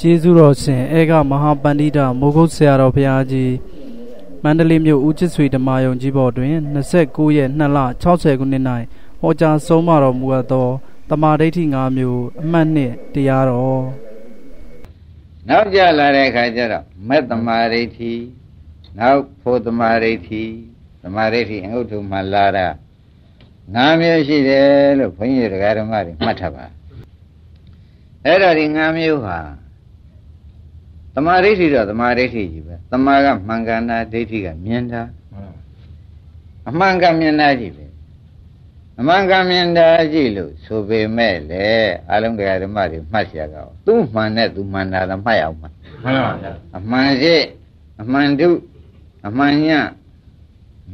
ကျေးဇူးတော်ရှင်အေကမဟာပန္တိတမိုးကုတ်ဆရာတော်ဘုရားကြီးမန္တလေးမြို့ဦးချစ်ဆွေဓမ္မယုံကြီးဘော်တွင်29ရက်2လ60ခုနှစ်၌ဟောကြားဆုံးမတော်မူအပ်သောတမာဒိဋ္ဌိ5မျိုးအမှတ်နှစ်တရားတော်နောက်ကြလာတဲ့အခါကျတော့မက်တမာဒိဋ္ဌိနောက်ဖို့တမာဒိဋ္ဌိတမာဒိဋ္ဌိအငုတ်ထုမှလာတာ5မျိုးရှိတယ်လို့ဘုန်းကြီးတရားဓမ္မတွေမှတ်ထားပါအဲ့တော့ဒီ5မျိုးဟာ တမာဒိဋ္ဌိတော့တမာဒိဋ္ဌိကြီးပဲတမာကမှန်ကန်တာဒိဋ္ဌိကမြင်တာအမှန်ကမြင်တာကြီးပဲအမှန်ကမြင်တာကြီးလို့ဆိုပေမဲ့လေအလုံးတရားဓမ္မတွေမှတ်ရကောသူ့မှန်နဲ့သူမှန်တာတော့မှတ်ရအောင်မှန်ပါဗျာအမှန်ရှိအမှန်တုအမှန်ည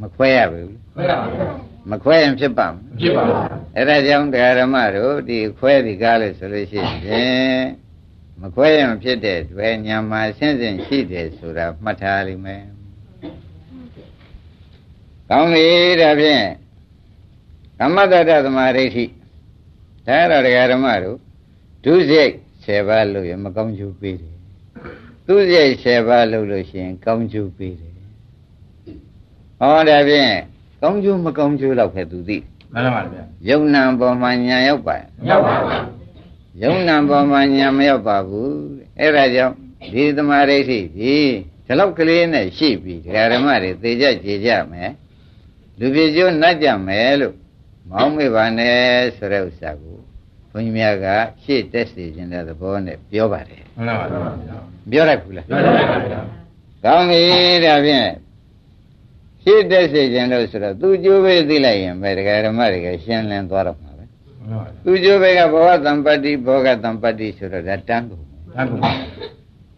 မခွဲရဘူးခွဲရပါဘူးမခွဲရင်ဖြစ်ပါမဖြစ်ပါဘူးအဲ့ဒါကြောင့်တရားဓမ္မတို့ဒီခွဲဒီကားလို့ဆိုလို့ရှိရင် မခွဲရင်ဖြစ်တဲ့တွေ့ညာမှာဆင်းဆင်းရှိတယ်ဆိုတာမှတ်ထားလိမ့်မယ်ကောင်းပြီဒါဖြင့်ကမ္မတ္တသမာဓိဋ္ဌိဒါတော့တရားဓမ္မတို့ဒုစရိုက်10ပါးလို့ရမကောင်းကျိုးပေးတယ်သူစရိုက်10ပါးလို့လို့ရှိရင်ကောင်းကျိုးပေးတယ်ဟောဒါဖြင့်ကောင်းကျိုးမကောင်းကျိုးတော့ပဲသူသိမှန်ပါဗျာယုံနာပေါ်မှာညာရောက်ပါရောက်ပါပါ ယုံနာပေါ်မှာညာမရောက်ပါဘူးအဲ့ဒါကြောင့်ဒီသမာဓိဋ္ဌိဒီဒီလောက်ကလေးနဲ့ရှိပြီဒကာဓမ္မတွေသိကြကြည်ကြမယ်လူပြည့်ကျိုးနှက်ကြမယ်လို့မောင်းမေပါနဲ့ဆိုတဲ့ဥစ္စာကိုဘုန်းကြီးများကရှေ့တက်စီခြင်းတဲ့သဘောနဲ့ပြောပါတယ်မှန်ပါပါပြောလိုက်ဘူးလားပြောလိုက်ပါဗျာကောင်းပြီဒါဖြင့်ရှေ့တက်စီခြင်းလို့ဆိုတော့သူကျိုးပဲသိလိုက်ရင်ပဲဒကာဓမ္မတွေကရှင်းလင်းသွားတော့မှာပဲ သူကျိုးပဲကဘဝတံပတ္တိဘောဂတံပတ္တိဆိုတော့ဒါတန်းကုန်တန်းကုန်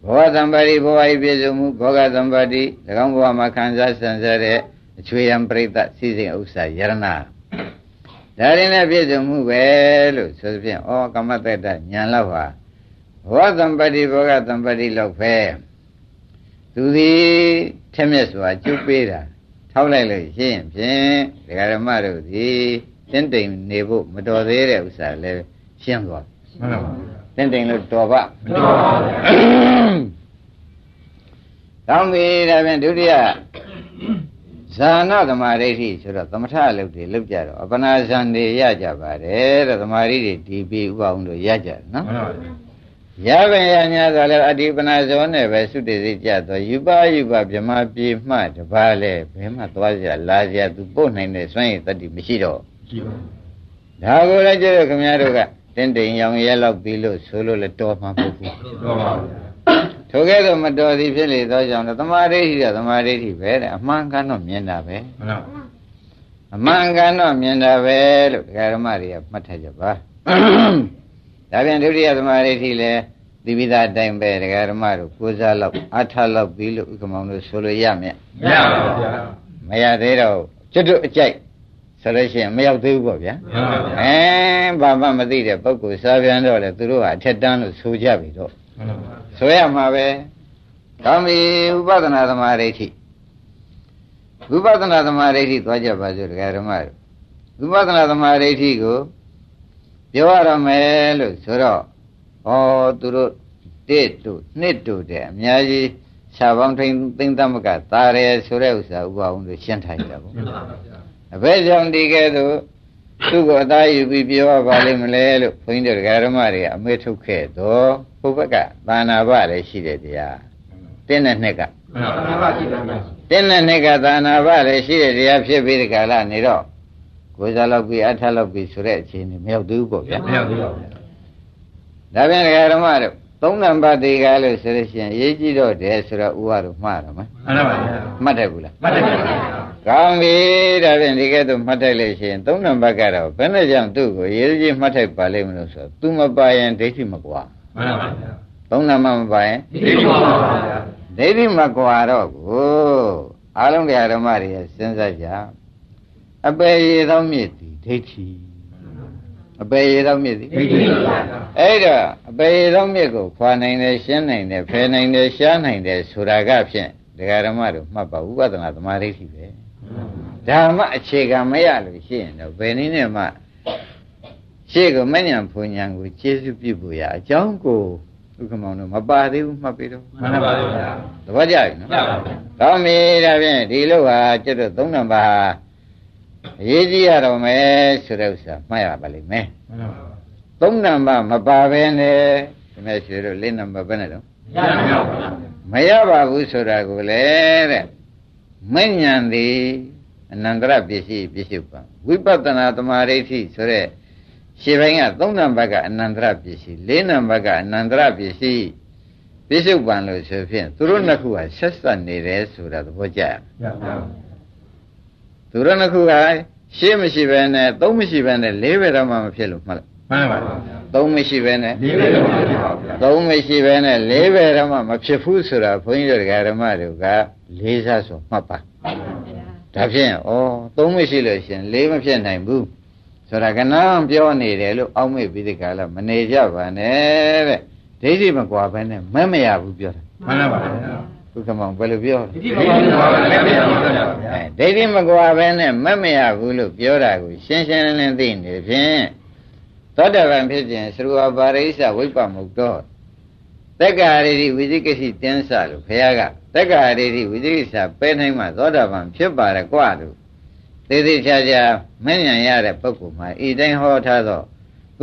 ဘောဂတံပတ္တိဘဝဤပြည့်စုံမှုဘောဂတံပတ္တိ၎င်းဘဝမှာခံစားဆန်ဆက်တဲ့အချွေယံပရိသတ်စီစဉ်ဥစ္စာယရဏဒါရင်လည်းပြည့်စုံမှုပဲလို့ဆိုသဖြင့်ဩကမ္မတ္တညာလောက်ဟာဘောသမ္ပတိဘောဂသမ္ပတိလောက်ပဲသူသည်ထက်မြက်စွာကျုပ်ပေးတာထောက်လိုက်လို့ရှိရင်ဖြင့်ဒကာရမတို့သည် တင်းတိမ်နေဖို့မတော်သေးတဲ့ဥစ္စာလည်းရှင်းသွားမှန်ပါပါတင်းတိမ်လို့တော်ပါမတော်ပါဘူးကောင်းပြီဒါဖြင့်ဒုတိယဇာနာသမာဓိဋ္ဌိဆိုတော့သမထအလုပ်တွေလုပ်ကြတော့အပနာဇံတွေရကြပါတယ်တဲ့သမာဓိတွေဒီပြီးဥပအောင်လို့ရကြတယ်နော်မှန်ပါပါရပင်ရညာဆိုလည်းအတိပနာဇောနဲ့ပဲသုတေစိကြတော့ယူပါယူပါဗြဟ္မာပြေမှတပါလဲဘယ်မှသွားကြလာကြသူပို့နိုင်တဲ့စွမ်းရည်တတ္တိမရှိတော့ ရှိပါဒါကိုလည်းကျတော့ခင်ဗျားတို့ကတင်းတိမ်ရောင်ရဲလောက်ပြီးလို့ဆိုလို့လည်းတော်မှာမဟုတ်ဘူးတော်ပါဘူးထိုကဲ့သို့မတော်သည်ဖြစ်လေသောကြောင့်သမာဓိရှိတာသမာဓိရှိပဲတဲ့အမှန်ကန်တော့မြင်တာပဲမှန်ပါအမှန်ကန်တော့မြင်တာပဲလို့ဒကာဓမ္မတွေကမှတ်ထားကြပါဒါပြန်ဒုတိယသမာဓိရှိလဲသီပိသာအတိုင်းပဲဒကာဓမ္မတို့ကိုးစားလောက်အထလောက်ပြီးလို့ဥက္ကမောင်တို့ဆိုလို့ရမြတ်မရပါဘူးဗျာမရသေးတော့ကျွတ်တို့အကြိုက် ဆိုလို့ရှိရင်မရောက်သေးဘူးပေါ့ဗျာအဲဘာမှမသိတဲ့ပုဂ္ဂိုလ်စားပြန်တော့လေသူတို့ကအထက်တန်းလို့ဆိုကြပြီတော့ဆိုရမှာပဲကောင်းပြီဥပဒနာသမာဓိဋ္ဌိဝိပဿနာသမာဓိဋ္ဌိသွားကြပါစို့တရားဓမ္မတို့ဝိပဿနာသမာဓိဋ္ဌိကိုပြောရမယ်လို့ဆိုတော့ဩသူတို့တစ်တို့နှစ်တို့တဲ့အများကြီးခြာပေါင်းထိန်သိမ့်သမကသာရဲဆိုတဲ့ဥစ္စာဥပအောင်လို့ရှင်းထားကြပါဘူး အဘယ်ကြောင့်ဒီကဲသို့သူ့ကိုအသားယူပြီးပြောရပါလိမ့်မလဲလို့ဘုန်းကြီးတို့ဓမ္မတွေကအမေထုတ်ခဲ့တော့ဘုဘက်ကသာနာဘလည်းရှိတယ်တရားတင်းတဲ့နှစ်ကသာနာဘရှိတယ်တင်းတဲ့နှစ်ကသာနာဘလည်းရှိတယ်တရားဖြစ်ပြီးဒီကလာနေတော့ကိုယ်စားလောက်ပြီးအထလောက်ပြီးဆိုတဲ့အခြေအနေမရောက်သေးဘူးပေါ့ဗျာမရောက်သေးပါဘူးဒါပြန်ဓမ္မတို့သုံးနံပါတ်တွေကလို့ဆိုလို့ရှိရင်ရေးကြည့်တော့တယ်ဆိုတော့ဥပါတော့မှားတော့မှာမှန်ပါပါမှတ်တယ်ဘူးလားမှတ်တယ်ပါ ကောင်းပြီဒါဖြင့်ဒီကဲတော့မှတ်ထိုက်လို့ရှိရင်သုံးနံပါတ်ကတော့ဘယ်နဲ့ကြောင့်သူ့ကိုရေးကြည့်မှတ်ထိုက်ပါလိမ့်မလို့ဆိုတော့ तू မပါရင်ဒိဋ္ဌိမကွာမှန်ပါပါသုံးနံပါတ်မပါရင်ဒိဋ္ဌိမကွာပါဗျာဒိဋ္ဌိမကွာတော့ကိုအားလုံးတရားဓမ္မတွေစဉ်းစားကြအပေရေသောမြစ်သည်ဒိဋ္ဌိအပေရေသောမြစ်သည်ဒိဋ္ဌိအဲ့တော့အပေရေသောမြစ်ကိုခွာနိုင်တယ်ရှင်းနိုင်တယ်ဖယ်နိုင်တယ်ရှားနိုင်တယ်ဆိုတာကဖြင့်ဒကာဓမ္မတို့မှတ်ပါဥပဒနာသမာဓိဋ္ဌိပဲ ဓမ္မအခြေခံမရလို့ရှိရင်တော့ဘယ်နည်းနဲ့မှရှေ့ကမညံဖုန်ညံကိုကျေစုပြုဖို့ရအကြောင်းကိုဒုက္ခမောင်တို့မပါသေးဘူးမှတ်ပြီးတော့မှန်ပါဗျာသဘောကျပြီနော်ကျပါဗျာကောင်းပြီဒါဖြင့်ဒီလိုဟာကျွတ်တော့သုံးနံပါတ်ဟာအရေးကြီးရတော့မယ်ဆိုတဲ့ဥစ္စာမှတ်ရပါလိမ့်မယ်မှန်ပါဗျာသုံးနံပါတ်မပါဘဲနဲ့ဒီမဲ့ရွှေတို့လေးနံပါတ်ပဲနဲ့တော့ရပါဗျာမရပါဘူးဆိုတာကိုလေတဲ့မဉ္ဇဏ်သည် အနန္တရပစ္စည်းပစ္စုပန်ဝိပဿနာသမာဓိဋ္ဌိဆိုတဲ့ရှင်းပိုင်းကသုံးနံပါတ်ကအနန္တရပစ္စည်းလေးနံပါတ်ကအနန္တရပစ္စည်းပစ္စုပန်လို့ဆိုဖြင့်သူတို့နှစ်ခုဟာဆက်ဆက်နေတယ်ဆိုတာသဘောကျရရပါဗျာသူတို့နှစ်ခုကရှင်းမရှိဘဲနဲ့သုံးမရှိဘဲနဲ့လေးပဲတော့မှမဖြစ်လို့မှတ်လိုက်မှန်ပါဗျာသုံးမရှိဘဲနဲ့ဒီလိုတော့ဖြစ်ပါဗျာသုံးမရှိဘဲနဲ့လေးပဲတော့မှမဖြစ်ဘူးဆိုတာဘုန်းကြီးတို့ဓမ္မတွေကလေးစားဆိုမှတ်ပါ ဒါဖြင့်ဩသုံးမရှိလို့ရှင်လေးမဖြစ်နိုင်ဘူးဆိုတာကနန်းပြောနေတယ်လို့အောက်မေ့ပြီးဒီကလာမနေကြပါနဲ့တဲ့ဒိဋ္ဌိမကွာဘဲနဲ့မမရဘူးပြောတာမှန်ပါဗျာဘုခမောင်ဘယ်လိုပြောလဲဒီလိုပါဗျာလည်းပြန်ပါဗျာအဲဒိဋ္ဌိမကွာပဲနဲ့မမရဘူးလို့ပြောတာကိုရှင်းရှင်းလင်းလင်းသိနေဖြင့်သောတာပန်ဖြစ်ခြင်းသရဝပါရိစ္ဆဝိပ္ပမုတ်တော်တက္ကာရိတိဝိသိကိစီတင်းစလို့ဘုရားက တက္ကာရိတိဝိသိကိစ္စပဲနိုင်မှသောတာပန်ဖြစ်ပါရကွာလို့သေသေးချာချာမဉ္ဇဏ်ရတဲ့ပုဂ္ဂိုလ်မှာဤတိုင်းဟောထားသော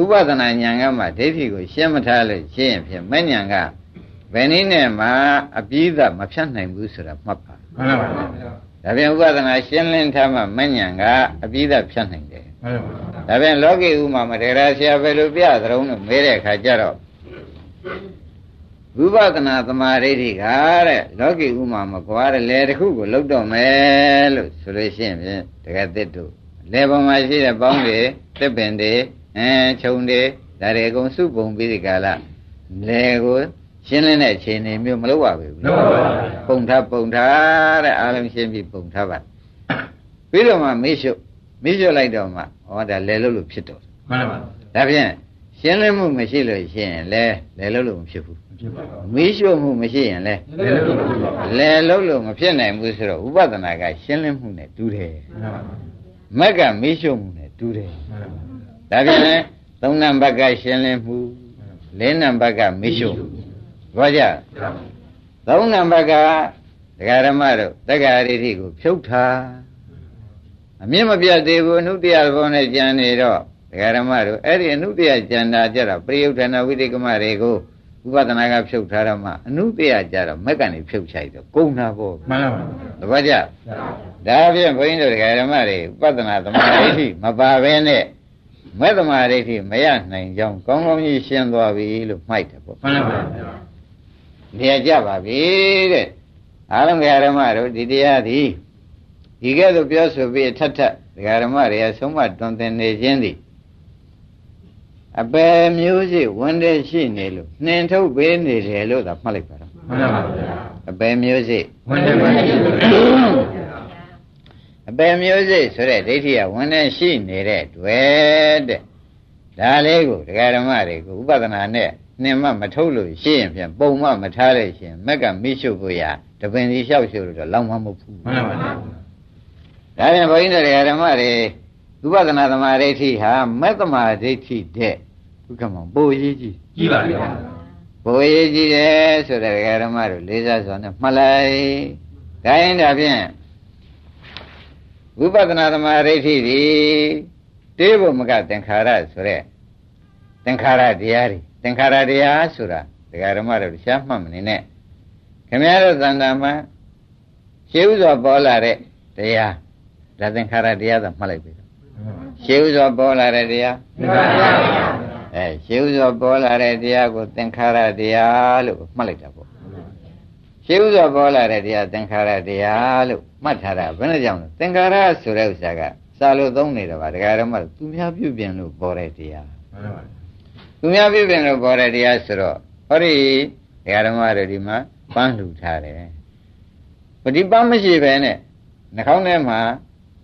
ဥပဒနာဉာဏ်ကမှဒိဋ္ဌိကိုရှင်းမထားလို့ရှင်းရင်ဖြင့်မဉ္ဇဏ်ကဘယ်နည်းနဲ့မှအပြီးသားမဖြတ်နိုင်ဘူးဆိုတာမှတ်ပါမှန်ပါဗျာဒါပြန်ဥပဒနာရှင်းလင်းထားမှမဉဏ်ကအပြီးသားဖြတ်နိုင်တယ်မှန်ပါဗျာ။ဒါပြန်လောကီဥမာမထေရဆရာဘယ်လိုပြသရုံးလို့မေးတဲ့အခါကျတော့ ဝိပဿနာသမာဓိဋ္ဌိကတဲ့လောကီဥမာမကွာတဲ့လေတစ်ခုကိုလုတ်တော့မယ်လို့ဆိုလို့ရှိရင်ဖြင့်တကယ်သစ်တို့လေပေါ်မှာရှိတဲ့ပေါင်းတွေတစ်ပင်တွေအဲခြုံတွေဒါတွေအကုန်စုပုံပြီးဒီကလာလေကိုရှင်းလင်းတဲ့အခြေအနေမျိုးမလုပ်ရဘူးလုံးပါဗျာပုံထားပုံထားတဲ့အားလုံးရှင်းပြီးပုံထားပါပြီးတော့မှမေ့ရှုမေ့ရှုလိုက်တော့မှဟောဒါလဲလို့လို့ဖြစ်တော့မှန်ပါဗျာဒါဖြင့် ရှင်းလင်းမှုမရှိလို့ရှိရင်လဲလဲလို့လို့မဖြစ်ဘူးဖြစ်ပါဗျာမေ့ရှုမှုမရှိရင်လဲလည်းလို့ဖြစ်ပါဗျာလဲလို့လို့မဖြစ်နိုင်ဘူးဆိုတော့ဥပဒနာကရှင်းလင်းမှုနဲ့တူတယ်မှန်ပါဗျာမက်ကမေ့ရှုမှုနဲ့တူတယ်မှန်ပါဗျာဒါဖြင့်လဲသုံးနံပါတ်ကရှင်းလင်းမှုလေးနံပါတ်ကမေ့ရှုမှုဘောကြသုံးနံပါတ်ကဒကာရမတို့တက္ကရာရိတိကိုဖြုတ်ထားအမြင့်မပြတ်သေးဘူးအနုတ္တယဘောနဲ့ကြံနေတော့ ဒကာရမတို့အဲ့ဒီအနုတ္တယကြံတာကြတော့ပရိယုဒ္ဓနာဝိတိကမတွေကိုဥပဒနာကဖြုတ်ထားတော့မှအနုတ္တယကြတော့မက်ကနေဖြုတ်ချိုက်တော့ကုန်းတာပေါ့မှန်ပါဗျာတပတ်ကြဒါဖြင့်ဘုန်းကြီးတို့ဒကာရမတွေဥပဒနာသမာဓိဋ္ဌိမပါဘဲနဲ့မဲ့သမာဓိဋ္ဌိမရနိုင်ကြောင်းကောင်းကောင်းကြီးရှင်းသွားပြီလို့မှိုက်တယ်ပေါ့မှန်ပါဗျာနေရာကြပါပြီတဲ့အားလုံးဓမ္မတို့ဒီတရားသည်ဒီကဲ့သို့ပြောဆိုပြီးထပ်ထပ်ဓမ္မတွေကဆုံးမတွင်တင်နေခြင်းသည် အပယ်မျိုးစိဝန်တဲ့ရှိနေလို့နှင်ထုတ်ပေးနေတယ်လို့သာမှတ်လိုက်ပါတော့မှန်ပါဗျာအပယ်မျိုးစိဝင်တယ်ဝင်တယ်အပယ်မျိုးစိဆိုတဲ့ဒိဋ္ဌိကဝန်တဲ့ရှိနေတဲ့တွေ့တဲ့ဒါလေးကိုဓမ္မတွေကိုဥပဒနာနဲ့နှင်မမထုတ်လို့ရှိရင်ဖြင့်ပုံမမထားလို့ရှိရင်မက်ကမိရှုဖို့ရတပင်စီလျှောက်ရှုလို့တော့လောက်မှမဟုတ်ဘူးမှန်ပါဗျာဒါပြန်ဘုန်းကြီးတို့ဓမ္မတွေ ဥပဒနာသမာဓိဋ္ဌိဟာမက်သမာဓိဋ္ဌိတဲ့ဒုက္ခမပိုရေးကြီးကြီးပါဗျာပိုရေးကြီးတယ်ဆိုတဲ့ဓမ္မတို့လေးစားစွာနဲ့မှတ်လိုက်ဒါရင်ဒါဖြင့်ဝိပဿနာသမာဓိဋ္ဌိဒီတေးဖို့မကသင်္ခါရဆိုတဲ့သင်္ခါရတရားတွေသင်္ခါရတရားဆိုတာဒကာဓမ္မတို့ရှားမှတ်မနေနဲ့ခင်ဗျားတို့သံဃာမှာရှင်းဥစွာပေါ်လာတဲ့တရားဒါသင်္ခါရတရားသာမှတ်လိုက်ပြီ ရှင်းဥစွာပေါ်လာတဲ့တရားမှန်ပါဗျာအဲရှင်းဥစွာပေါ်လာတဲ့တရားကိုသင်္ခါရတရားလို့မှတ်လိုက်တာပေါ့ရှင်းဥစွာပေါ်လာတဲ့တရားသင်္ခါရတရားလို့မှတ်ထားတာဘယ်နဲ့ကြောင့်လဲသင်္ခါရဆိုတဲ့ဥစ္စာကစာလို့သုံးနေတာပါဒကာဓမ္မတို့သူများပြုပြင်လို့ပေါ်တဲ့တရားမှန်ပါဗျာသူများပြုပြင်လို့ပေါ်တဲ့တရားဆိုတော့ဟောဒီဒကာဓမ္မတို့ဒီမှာပန်းလှူထားတယ်ပฏิပန်းမရှိပဲနဲ့နှာခေါင်းထဲမှာ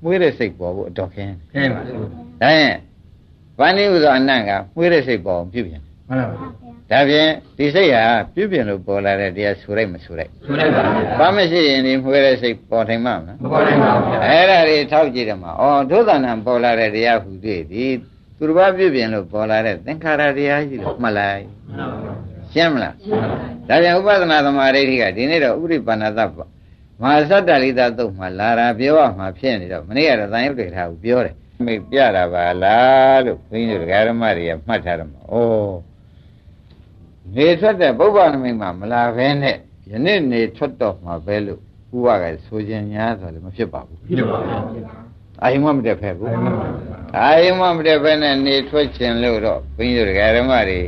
မွေးတဲ့စိတ်ပေါ်ဖို့အတော်ခင်းခဲပါဗျာဒါရင်ဗန္ဒီဥသောအနံ့ကမွေးတဲ့စိတ်ပေါ်အောင်ပြုပြင်မှန်ပါဗျာဒါဖြင့်ဒီစိတ်ဟာပြုပြင်လို့ပေါ်လာတဲ့တရားဆိုလိုက်မဆိုလိုက်ဆိုလိုက်ပါဗျာဘာမရှိရင်ဒီမွေးတဲ့စိတ်ပေါ်ထိုင်မှာမလားမပေါ်နိုင်ပါဘူးဗျာအဲ့ဒါတွေထောက်ကြည့်တယ်မှာဩဒုသနာပေါ်လာတဲ့တရားဟူတွေ့ဒီသူတစ်ပါးပြုပြင်လို့ပေါ်လာတဲ့သင်္ခါရတရားကြီးလို့မှတ်လိုက်မှန်ပါဗျာစရှင်းမလားဒါပြန်ဥပဒနာသမာဓိဋ္ဌိကဒီနေ့တော့ဥပရိပန္နသပေါ့ မဟာသတ္တလိသသုတ်မှာလာတာပြောရမှာဖြစ်နေတော့မနေ့ကတော့တန်ရုပ်တွေထားကိုပြောတယ်မိတ်ပြတာပါလားလို့ဘုန်းကြီးတို့ဓမ္မတွေကမှတ်ထားတယ်မှာဩနေထွက်တဲ့ပုဗ္ဗနမိတ်မှာမလာဘဲနဲ့ယနေ့နေထွက်တော့မှာပဲလို့ဥပကဆိုခြင်းညာဆိုလည်းမဖြစ်ပါဘူးဖြစ်ပါဘူးအာယုံမမတက်ဖက်ဘူးအာယုံမမတက်ဖက်နဲ့နေထွက်ခြင်းလို့တော့ဘုန်းကြီးတို့ဓမ္မတွေ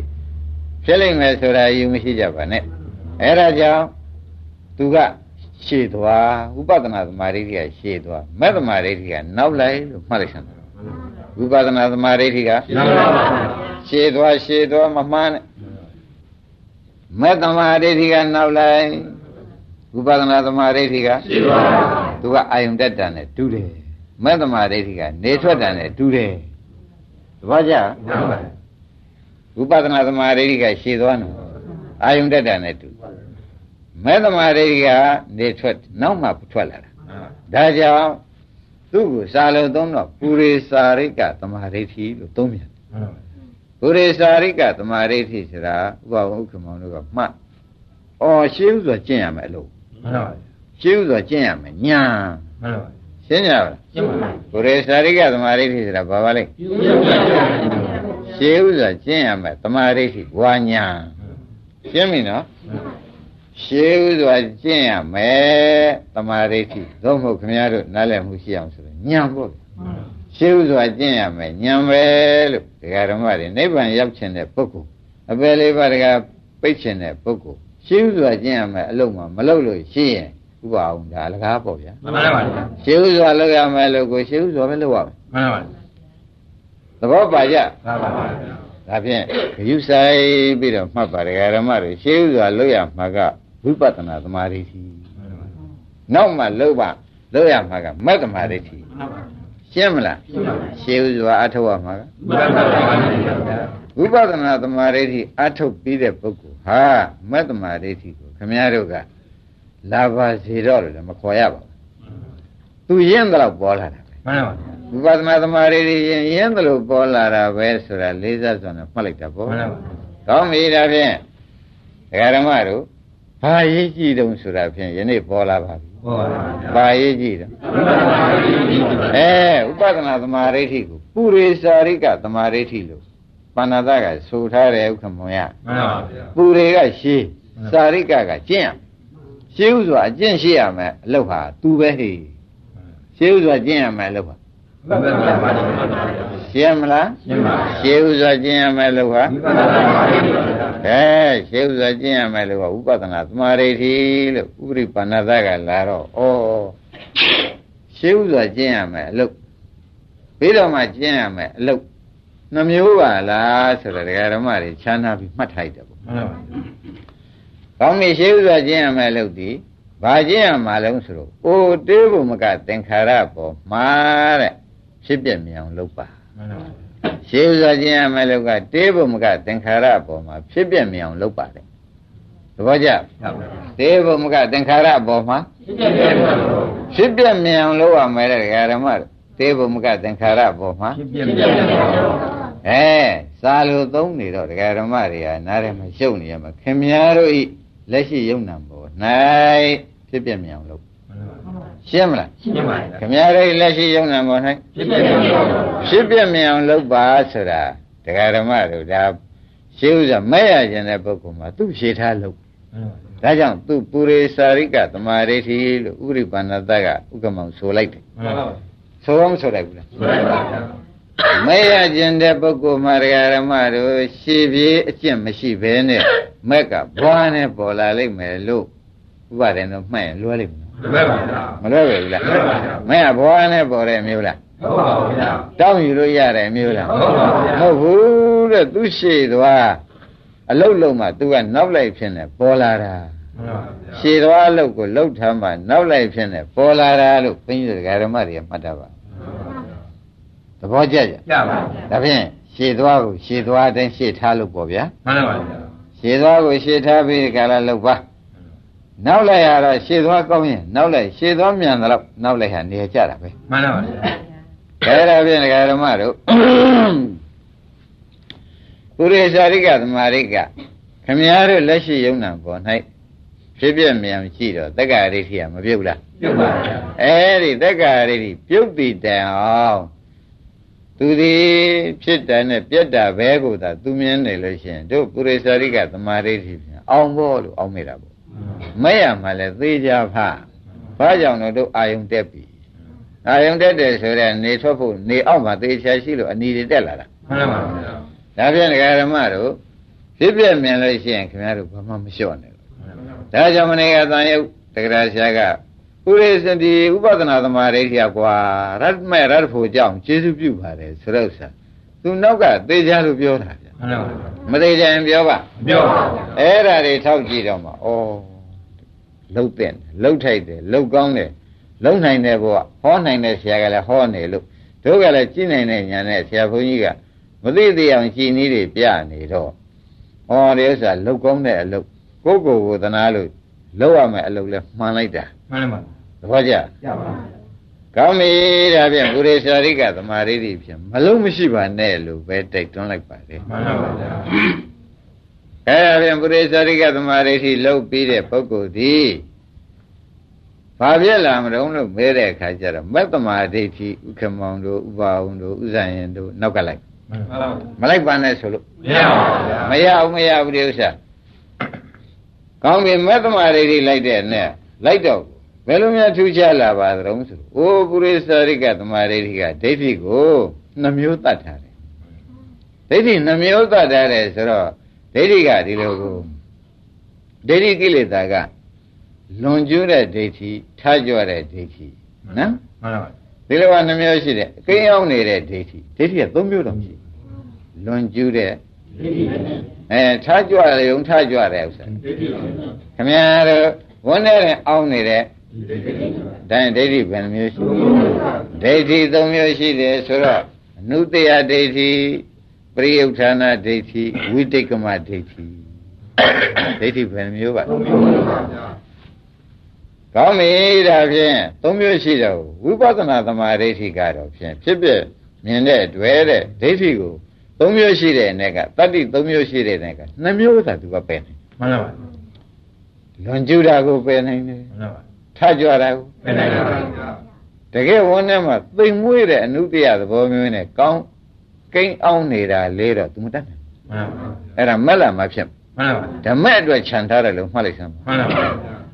ဖြစ်လိမ့်မယ်ဆိုတာယူမရှိကြပါနဲ့အဲဒါကြောင့်သူက ရှေ့သွားဥပဒနာသမာဓိကရှေ့သွားမဲ့သမာဓိကနောက်လိုက်လို့မှတ်လိုက်စမ်းဥပဒနာသမာဓိကနောက်ပါပါရှေ့သွားရှေ့သွားမမှန်းနဲ့မဲ့သမာဓိကနောက်လိုက်ဥပဒနာသမာဓိကရှိပါပါသူကအာယုန်တက်တာနဲ့တူးတယ်မဲ့သမာဓိဋ္ဌိကနေထွက်တာနဲ့တူးတယ်သဘောကျနောက်ပါဝိပဿနာသမာဓိဋ္ဌိကရှည်သွားတယ်အာယုန်တက်တာနဲ့တူ မဲ့သမာဓိဋ္ဌိကနေထွက်နောက်မှထွက်လာတာဒါကြောင့်သူ့ကိုစာလုံးသုံးတော့ပုရိစာရိကသမာဓိဋ္ဌိလို့သုံးပြန်ပုရိစာရိကသမာဓိဋ္ဌိဆိုတာဥပဝဥက္ကမောင်တို့ကမှတ်အော်ရှင်းဥစွာကျင့်ရမယ်လို့မှန်ပါပါရှင်းဥစွာကျင့်ရမယ်ညာမှန်ပါပါရှင်းကြပါလားရှင်းပါပါပုရိသရိကသမာဓိဋ္ဌိဆိုတာဘာပါလဲရှင်းဥစွာကျင့်ရမယ်သမာဓိဋ္ဌိဝါညာရှင်းပြီနော် ရှင်းဥစွာကျင့်ရမယ်သမာဓိဋ္ဌိသို့မဟုတ်ခင်ဗျားတို့နားလည်မှုရှိအောင်ဆိုတော့ညံဖို့ရှင်းဥစွာကျင့်ရမယ်ညံပဲလို့ဒကာဓမ္မတွေနိဗ္ဗာန်ရောက်ခြင်းတဲ့ပုဂ္ဂိုလ်အပယ်လေးပါးဒကာပိတ်ခြင်းတဲ့ပုဂ္ဂိုလ်ရှင်းဥစွာကျင့်ရမယ်အလုံးမှာမလုပ်လို့ရှိရင်ဥပအောင်ဒါအလကားပေါ့ဗျာမှန်ပါပါရှင်းဥစွာလုပ်ရမယ်လို့ကိုရှင်းဥစွာပဲလုပ်ရမယ်မှန်ပါပါသဘောပါကြသာပါပါဒါဖြင့်ဂယုဆိုင်ပြီးတော့မှတ်ပါဒကာရမတွေရှင်းဥစွာလုပ်ရမှာက ဝိပဿနာသမာဓိရှိနောက်မှလုပ်ပါလုပ်ရမှာကမက္ကမာဓိရှိရှင်းမလားရှင်းဥစွာအထောက်ရမှာကမှန်ပါပါဝိပဿနာသမာဓိရှိအထုတ်ပြီးတဲ့ပုဂ္ဂိုလ်ဟာမက္ကမာဓိရှိကိုခမည်းတော်ကလာပါစေတော့လို့လည်းမခေါ်ရပါဘူးသူရင်းတော့ပေါ်လာတာပဲမှန်ပါဝိပဿနာသမာဓိရင်းရင်းတယ်လို့ပေါ်လာတာပဲဆိုတာလေးစားစွာနဲ့မှတ်လိုက်တာပေါ့မှန်ပါကောင်းပြီဒါဖြင့်ဒကာဓမ္မတို့ ဘာရေးကြည့်တုံးဆိုတာဖြင့်ယနေ့ပေါ်လာပါပြီဟုတ်ပါပါဘာရေးကြည့်တုံးအဲဥပဒနာသမာဓိဋ္ဌိကိုပုရိစာရိကသမာဓိဋ္ဌိလို့ပဏ္ဏတကဆိုထားတယ်ဥက္ကမောယမှန်ပါပုရိကရှေးစာရိကကကျင့်ရမယ်ရှေးဥစွာအကျင့်ရှိရမယ်အလုပ်ဟာသူပဲဟေးရှေးဥစွာကျင့်ရမယ်အလုပ်ဟာမှန်ပါပါ ရှင်းမလားရှင်းပါရှေးဥစွာကျင့်ရမယ်အလုပ်ဟာဝိပဿနာပါဠိပါအဲရှေးဥစွာကျင့်ရမယ်လို့ကဥပဒနာသမာဓိဋ္ဌိလို့ဥပရိပဏ္ဏသကလာတော့ဩရှေးဥစွာကျင့်ရမယ်အလုပ်ပြီးတော့မှကျင့်ရမယ်အလုပ်နှမျိုးပါလားဆိုတော့ဒကာဓမ္မတွေခြားနာပြီးမှတ်ထားတယ်ပေါ့မှန်ပါကောင်းပြီရှေးဥစွာကျင့်ရမယ်အလုပ်ဒီဘာကျင့်ရမှာလဲဆိုတော့အိုတေးဘုမကသင်္ခါရပေါ်မှာတဲ့ ဖြစ်ပြမြောင်လုပ်ပါမှန်ပါရှေးဥစွာကျင့်ရမယ်လို့ကတေးဘုမကသင်္ခါရပေါ်မှာဖြစ်ပြမြောင်လုပ်ပါတယ်သဘောကျဟုတ်ပါတေဘုမကသင်္ခါရပေါ်မှာဖြစ်ပြမြင်အောင်လုပ်ရမယ်တဲ့ဓမ္မတို့တေဘုမကသင်္ခါရပေါ်မှာဖြစ်ပြပြပြအဲစာလိုသုံးနေတော့ဓမ္မတွေကနားထဲမှာရှုပ်နေရမှာခင်များတို့ဤလက်ရှိယုံနာပေါ်၌ဖြစ်ပြမြင်အောင်လုပ် ရှင်းမလားရှင်းပါခင်များတို့ဤလက်ရှိယုံနာပေါ်၌ဖြစ်ပြပြဖြစ်ပြမြင်အောင်လုပ်ပါဆိုတာဓမ္မတို့ဒါရှင်းဥစွာမဲ့ရခြင်းတဲ့ပုဂ္ဂိုလ်မှာသူ့ဖြေထားလုပ်ဒါကြောင့်သူပုရိစာရိကသမာဓိဋ္ဌိလို့ဥရိပန္နတကဥက္ကမောင်ဆိုလိုက်တယ်မှန်ပါဆိုအောင်ဆိုလိုက်ဘူးလားဆိုရပါဗျာမရခြင်းတဲ့ပုဂ္ဂိုလ်မှာဒကာရမတို့ရှည်ပြေးအကျင့်မရှိဘဲနဲ့မက်ကဘွားနဲ့ပေါ်လာလိမ့်မယ်လို့ဥပဒေတော့မှတ်ရင်လွယ်လိမ့်မယ် တပည့်ပါဗျာမလွယ်ဘူးလားမက်ကဘွားနဲ့ပေါ်တဲ့မျိုးလားဟုတ်ပါဗျာတောင်းယူလို့ရတယ်မျိုးလားဟုတ်ပါဗျာမဟုတ်ဘူးတဲ့သူရှည်သွားအလုတ်လုံးမှ तू ကနောက်လိုက်ဖြစ်နေပေါ်လာတာမှန်ပါဗျာရှည်သွားအလုပ်ကိုလှုပ်ထမ်းမှနောက်လိုက်ဖြစ်နေပေါ်လာတာလို့ဘုန်းကြီးတို့ဓမ္မတွေကမှတ်တာပါသဘောကျကြရပါဒါဖြင့်ရှည်သွားကိုရှည်သွားအတိုင်းရှည်ထားလို့ပေါ့ဗျာမှန်ပါဗျာရှည်သွားကိုရှည်ထားပြီးဒီကလာလှုပ်ပါ နောက်လိုက်ရတော့ရှည်သွားကောင်းရင်နောက်လိုက်ရှည်သွားမြန်တော့နောက်လိုက်ဟာနေရာကျတာပဲမှန်ပါဗျာဒါဒါဖြင့်ဓမ္မတို့ပုရိသရိကသမာရိကခခမည်းတော်လက်ရှိယုံနာပေါ်၌ဖြစ်ပြမြန်ရှိတော့တက္ကရာဒိဋ္ဌိကမပြုတ်လားပြုတ်ပါဗျာအဲ့ဒီတက္ကရာဒိဋ္ဌိပြုတ်တည်တန်အောင်သူဒီဖြစ်တယ်နဲ့ပြက်တာဘဲကိုသာသူမြင်နေလို့ရှိရင်တို့ပုရိသရိကသမာဓိဋ္ဌိပြန်အောင်ဖို့လို့အောင်မိတာပေါ့ မဲ့ရမှလည်းသေချာဖဘာကြောင့်လဲတို့အာယုံတက်ပြီအာယုံတက်တယ်ဆိုတော့နေထွက်ဖို့နေအောက်မှာသေချာရှိလို့အနီတွေတက်လာတာမှန်ပါဗျာဒါဖြင့်ဒကာဓမ္မတို့ဖြစ်ပြမြင်လို့ရှိရင်ခင်ဗျားတို့ဘာမှမလျှော့နဲ့ဒါကြောင့်မနေ့ကသံယုတ်တက္ကရာဆရာကဥရိစတိဥပဒနာသမာဓိဋ္ဌိကကွာရတ်မဲ့ရတ်ဖို့ကြောင့်ကျေစုပြုပါတယ်ဆိုတော့ဆရာသူနောက်ကသေချာလို့ပြောတာဗျမှန်ပါဗျာမသေးကြရင်ပြောပါပြောပါဗျာအဲ့ဒါတွေထောက်ကြည့်တော့မှဩ လှုပ်တဲ့လှုပ်ထိုက်တယ်လှုပ်ကောင်းတယ်လုံနိုင်တယ်ဘုရားဟောနိုင်တဲ့ဆရာကလည်းဟောနေလို့တို့ကလည်းကြည့်နိုင်တဲ့ညာနဲ့ဆရာဘုန်းကြီးကမသိသေးအောင်ကြည်နည်းတွေပြနေတော့ဟောဒီဥစ္စာလှုပ်ကောင်းတဲ့အလုပ်ကိုယ့်ကိုယ်ကိုသနာလို့လုပ်ရမယ်အလုပ်လဲမှန်လိုက်တာမှန်ပါသဘောကျရပါကောင်းပြီဒါဖြင့်ဘုရေသာရိကသမာဓိတွေဖြင့်မလုံးမရှိပါနဲ့လို့ပဲတိုက်တွန်းလိုက်ပါလေမှန်ပါဗျာ အဲဒါဖြင့်ပုရိသရိကသမာဓိရှိလှုပ်ပြီးတဲ့ပုဂ္ဂိုလ်သည်ဘာဖြစ်လာမလို့လို့မဲတဲ့အခါကျတော့မက်သမာဓိဋ္ဌိဥက္ကမောင်တို့ဥပါဝုံတို့ဥဇာယင်တို့နောက်ကလိုက်မှန်ပါမလိုက်ပါနဲ့ဆိုလို့မရပါဗျာမရဘူးမရဘူးဒီဥစ္စာကောင်းပြီမက်သမာဓိဋ္ဌိလိုက်တဲ့နဲ့လိုက်တော့ဘယ်လိုများထူးခြားလာပါသလဲဆိုအိုးပုရိသရိကသမာဓိဋ္ဌိကဒိဋ္ဌိကိုနှမျိုးတတ်ထားတယ်ဒိဋ္ဌိနှမျိုးတတ်ထားတယ်ဆိုတော့ ဒိဋ္ဌိကဒီလိုကိုဒိဋ္ဌိကိလေသာကလွန်ကျူးတဲ့ဒိဋ္ဌိထားကြွတဲ့ဒိဋ္ဌိနော်မှန်ပါဒီလိုကနှမျိုးရှိတယ်အကိန်းအောင်နေတဲ့ဒိဋ္ဌိဒိဋ္ဌိက၃မျိုးတော့ရှိလွန်ကျူးတဲ့အဲထားကြွတဲ့ယုံထားကြွတဲ့ဥစ္စာခင်ဗျားတို့ဝန်နေတဲ့အောင်းနေတဲ့ဒါရင်ဒိဋ္ဌိဘယ်နှမျိုးရှိဒိဋ္ဌိ၃မျိုးရှိတယ်ဆိုတော့အနုတ္တယဒိဋ္ဌိ ပရိယုဌာဏဒိဋ္ဌိဝိတိတ်ကမဒိဋ္ဌိဒိဋ္ဌိဘယ်နှမျိုးပါကောင်းပြီဒါဖြင့်သုံးမျိုးရှိတော့ဝိပဿနာသမာဓိဋ္ဌိကတော့ဖြင့်ဖြစ်ဖြစ်မြင်တဲ့တွေ့တဲ့ဒိဋ္ဌိကိုသုံးမျိုးရှိတဲ့အနေကတတ္တိသုံးမျိုးရှိတဲ့အနေကနှစ်မျိုးသာသူကပယ်နိုင်မှန်ပါလွန်ကျူးတာကိုပယ်နိုင်တယ်မှန်ပါထကြွတာကိုဘယ်နိုင်ပါဗျာတကယ်ဝန်ထဲမှာသိမ်မွေးတဲ့အနုတ္တယသဘောမျိုးနဲ့ကောင်း ကိန်းအောင်နေတာလေးတော့သူမတတ်နိုင်မှန်ပါအဲ့ဒါမက်လာမဖြစ်မှန်ပါဓမ္မအတွက်ခြံထားတယ်လို့မှတ်လိုက်စမ်းပါမှန်ပါ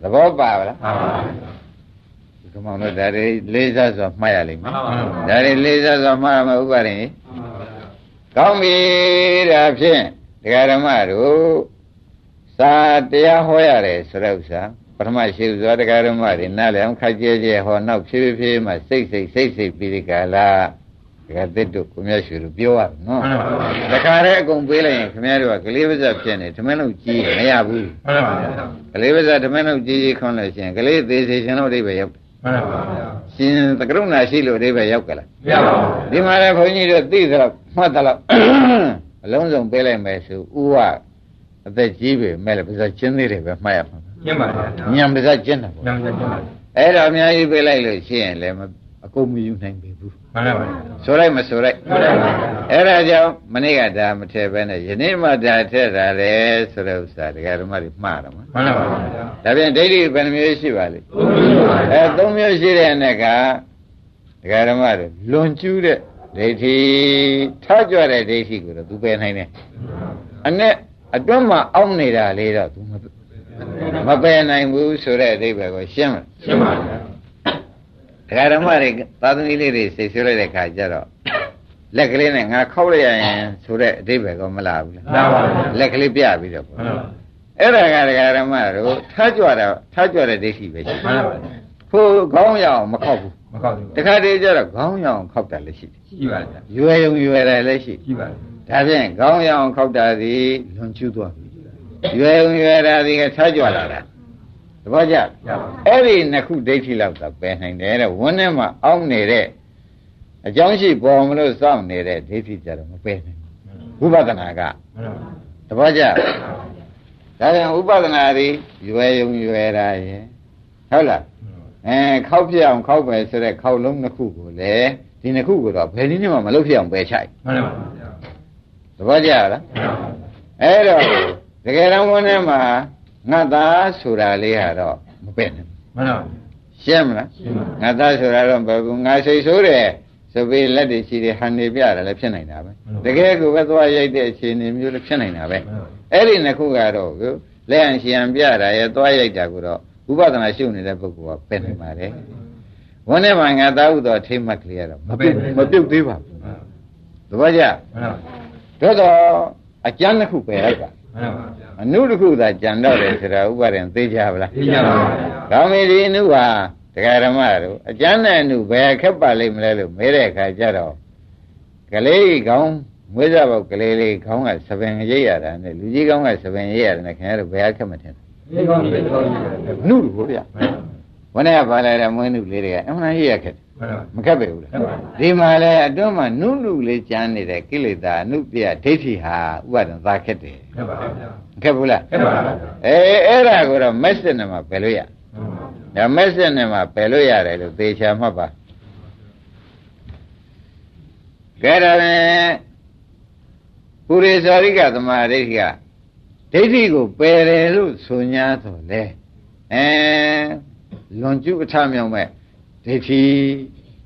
သဘောပါဗလားမှန်ပါဒီကမောင်တို့ဒါတွေလေးစားစွာမှတ်ရလိမ့်မယ်မှန်ပါဒါတွေလေးစားစွာမှတ်ရမယ်ဥပါရင်ကောင်းပြီဒါဖြင့်တရားဓမ္မတို့စာတရားဟောရတယ်ဆိုတဲ့ဥစ္စာပထမရှိစွာတရားဓမ္မတွေနားလည်အောင်ခက်ကြဲကြဲဟောနောက်ဖြည်းဖြည်းမှစိတ်စိတ်စိတ်စိတ်ပြီးဒီကလာ ဒကာသစ်တို့ကိုမြတ်ရွှေတို့ပြောရနော်မှန်ပါတခါတည်းအကုန်ပေးလိုက်ရင်ခင်ဗျားတို့ကကလေးပါးစပ်ဖြစ်နေဓမ္မလုံးကြီးမရဘူးမှန်ပါဗျာကလေးပါးစပ်ဓမ္မလုံးကြီးကြီးခွန်လို့ရှိရင်ကလေးသေးသေးရှင်တို့အိဗယ်ရောက်တယ်မှန်ပါဗျာရှင်သကရုဏာရှိလို့အိဗယ်ရောက်ကြလားမရပါဘူးဒီမှာလည်းဘုန်းကြီးတို့သိသလောက်မှတ်သလောက်အလုံးစုံပေးလိုက်မယ်ဆိုဥဝအသက်ကြီးပြီမဲ့လည်းပါးစပ်ကျင်းသေးတယ်ပဲမှတ်ရမှာညင်ပါဗျာညံပါးစပ်ကျင်းတာပေါ့ညင်ပါညင်ပါအဲ့တော့အများကြီးပေးလိုက်လို့ရှိရင်လည်းမ အကုန်မယူနိုင်ပြီဘူးမှန်ပါဗျာဆိုလိုက်မဆိုလိုက်မှန်ပါဗျာအဲ့ဒါကြောင့်မနေ့ကဒါမထည့်ပဲနဲ့ယနေ့မှဒါထည့်တာလေဆိုတဲ့ဥစ္စာဒကာဓမ္မတွေမှားတယ်မမှန်ပါဗျာဒါပြန်ဒိဋ္ဌိဘယ်နှမျိုးရှိပါလိမ့်အဲသုံးမျိုးရှိတဲ့အနေကဒကာဓမ္မတွေလွန်ကျူးတဲ့ဒိဋ္ဌိထားကြွတဲ့ဒိဋ္ဌိကိုတော့သူပယ်နိုင်တယ်အနဲ့အတွင်းမှာအောင်းနေတာလေးတော့သူမမပယ်နိုင်ဘူးဆိုတဲ့အဓိပ္ပာယ်ကိုရှင်းမလားရှင်းပါဗျာ ဒကာဓမ္မတွေသာသမီလေးတွေစိတ်ဆွဲလိုက်တဲ့ခါကျတော့လက်ကလေးနဲ့ငါခောက်လိုက်ရရင်ဆိုတဲ့အဓိပ္ပာယ်ကိုမလာဘူးလာလားပါဗျာလက်ကလေးပြပြီးတော့ပေါ့မှန်ပါအဲ့ဒါကဒကာဓမ္မတို့ထားကြွတာထားကြွတဲ့ဒိဋ္ဌိပဲရှိမှန်ပါဗျာဖို့ခေါင်းရအောင်မခောက်ဘူးမကောက်ဘူးတခါတည်းကျတော့ခေါင်းရအောင်ခောက်တာလည်းရှိတယ်ရှိပါဗျာရွယ်ုံရွယ်တယ်လည်းရှိရှိပါဒါဖြင့်ခေါင်းရအောင်ခောက်တာဒီလွန်ကျူးသွားပြီရွယ်ုံရွယ်တာဒီကထားကြွလာတာ တပည့်ကြရပါအဲ့ဒီနှစ်ခုဒိဋ္ဌိလောက်သာပယ်နိုင်တယ်တဲ့ဝန်းထဲမှာအောင်းနေတဲ့အကြောင်းရှိပေါ်မလို့စောင့်နေတဲ့ဒိဋ္ဌိကြတော့မပယ်နိုင်ဘူးဝိပဿနာကမှန်ပါတပည့်ကြဒါကြောင့်ဥပဒနာဒီရွယ်ုံရွယ်တာရယ်ဟုတ်လားအဲခောက်ပြအောင်ခောက်ပဲဆိုတဲ့ခောက်လုံးနှစ်ခုကိုလေဒီနှစ်ခုကိုတော့ဘယ်နည်းမှမလုပ်ဖြစ်အောင်ပယ်ချိုက်မှန်ပါဗျာသဘောကျလားအဲ့တော့ဒတကယ်တော့ဘုန်းထဲမှာ ငါသားဆိုတာလေးဟာတော့မပဲ့နဲ့မှန်ပါရှင်းမလားရှင်းပါငါသားဆိုတာတော့ဘယ်ကူငါစိတ်ဆိုးတယ်ဆိုပြီးလက်တွေရှိတယ်ဟန်နေပြတယ်လည်းဖြစ်နိုင်တာပဲတကယ်ကိုပဲသွားရိုက်တဲ့အခြေအနေမျိုးလည်းဖြစ်နိုင်တာပဲအဲ့ဒီနှစ်ခုကတော့ကိုလက်ဟန်ရှည်ဟန်ပြတာရဲ့သွားရိုက်တာကိုတော့ဥပဒနာရှုနေတဲ့ပုဂ္ဂိုလ်ကပဲနိုင်ပါတယ်ဝန်းထဲမှာငါသားဥတော်ထိမ့်မှတ်ကလေးကတော့မပြုတ်မပြုတ်သေးပါဘူးသဘောကျမှန်ပါတို့တော့အကျမ်းတစ်ခုပဲလိုက်ပါ မှန်ပါဗျာအနုတစ်ခုသာကြံတော့တယ်ဆိုတာဥပါရင်သိကြပါလားသိကြပါဗျာကောင်းပြီဒီအနုဟာတရားဓမ္မတို့အကျမ်းနဲ့အနုဘယ်ခက်ပါလိမ့်မလဲလို့မေးတဲ့အခါကျတော့ကလေးကောင်းမွေးစားပေါက်ကလေးလေးခေါင်းကသပင်ရိပ်ရတာနဲ့လူကြီးကောင်းကသပင်ရိပ်ရတယ်နဲ့ခင်ဗျားတို့ဘယ်အခက်မထင်ဒီကောင်းပြီကောင်းပြီဘူးနုလို့ဗျာ ဝနဲ့ကပါလာတဲ့မွေးနုလေးတွေကအမှန်ရိပ်ရခက်တယ်မှန်ပါမခက်ပဲဘူးလားဒီမှာလဲအတွန်းမှာနုနုလေးကြမ်းနေတဲ့ကိလေသာအနုပြဒိဋ္ဌိဟာဥပါဒံသာခက်တယ်မှန်ပါဗျာမခက်ဘူးလားခက်ပါဗျာအေးအဲ့ဒါကိုတော့မက်စစ်နဲ့မှပယ်လို့ရဒါမက်စစ်နဲ့မှပယ်လို့ရတယ်လို့သေချာမှတ်ပါကဲဒါနဲ့ပုရိသရိကသမာဓိဋ္ဌိကဒိဋ္ဌိကိုပယ်တယ်လို့ဆို냐ဆိုလေအဲ လွန်ကျူးအထမြောင်မဲ့ဒိဋ္ဌိ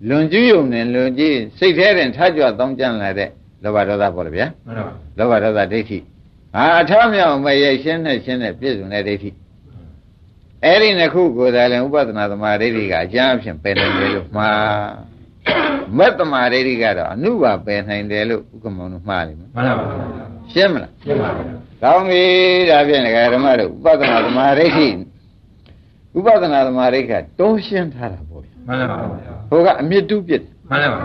လွန်ကျူးယုံနဲ့လွန်ကျူးစိတ်แท้တဲ့ထားကြွတောင်းကြလာတဲ့လောဘဒေါသပေါ့လေဗျာမှန်ပါလောဘဒေါသဒိဋ္ဌိဟာအထမြောင်မဲ့ရဲ့ရှင်းနဲ့ရှင်းနဲ့ပြည့်စုံတဲ့ဒိဋ္ဌိအဲ့ဒီနှစ်ခုကိုယ်တိုင်လည်းဥပဒနာသမာဓိဋ္ဌိကအကျမ်းအဖြစ်ပယ်နိုင်တယ်လို့မှားမက်သမာဓိဋ္ဌိကတော့အနုပါပယ်နိုင်တယ်လို့ဥက္ကမောင်တို့မှားလိမ့်မယ်မှန်ပါရှင်းမလားရှင်းပါဗျာကောင်းပြီဒါဖြင့်ဒကာဓမ္မတို့ဥပဒနာသမာဓိဋ္ဌိ ဥပဒနာသမာဓိဋ္ဌိကတွန်းရှင်းထားတာပေါ့ဗျမှန်ပါဗျာဟိုကအမြင့်တူးပြစ်မှန်ပါ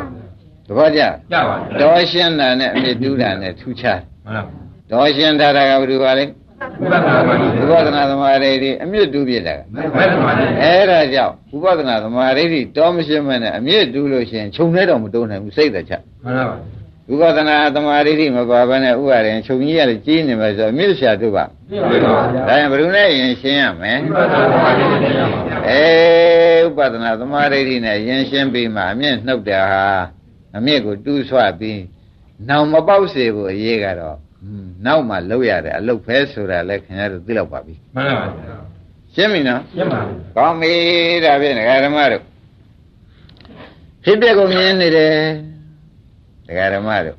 တဘောကြကြပါဗျာတော်ရှင်းတာနဲ့အမြင့်တူးတာနဲ့ထူးခြားမှန်ပါတော်ရှင်းထားတာကဘယ်လိုပါလဲဥပဒနာပါဥပဒနာသမာဓိဋ္ဌိအမြင့်တူးပြစ်တာကမဲ့သမားလေးအဲ့ဒါကြောင့်ဥပဒနာသမာဓိဋ္ဌိတော်မရှင်းမဲ့နဲ့အမြင့်တူးလို့ရှိရင်ခြုံထဲတော့မတုံးနိုင်ဘူးစိတ်သက်ချမှန်ပါ ဥပဒနာသမာဓိဋ္ဌိမပါဘဲနဲ့ဥပါရင်ခြုံကြီးရတယ်ကြီးနေမယ်ဆိုအမြင့်ရှာတို့ပါပြပါဗျာဒါရင်ဘယ်သူနဲ့ရင်ရှင်းရမယ်ဥပဒနာပါလေးနဲ့ရပါဗျာအေးဥပဒနာသမာဓိဋ္ဌိနဲ့ရင်ရှင်းပြီးမှအမြင့်နှုတ်တာဟာအမြင့်ကိုတူးဆွပြီးနောင်မပေါက်စေဖို့အရေးကတော့ဟွန်းနောက်မှလောက်ရတယ်အလုတ်ဖဲဆိုတာလည်းခင်ဗျားတို့သိတော့ပါပြီမှန်ပါဗျာရှင်းပြီနော်ရှင်းပါကောင်းပြီဒါဖြင့်ဒကာဓမ္မတို့ဖြစ်ပြကိုမြင်နေတယ် ဒကာဓမ္မတို့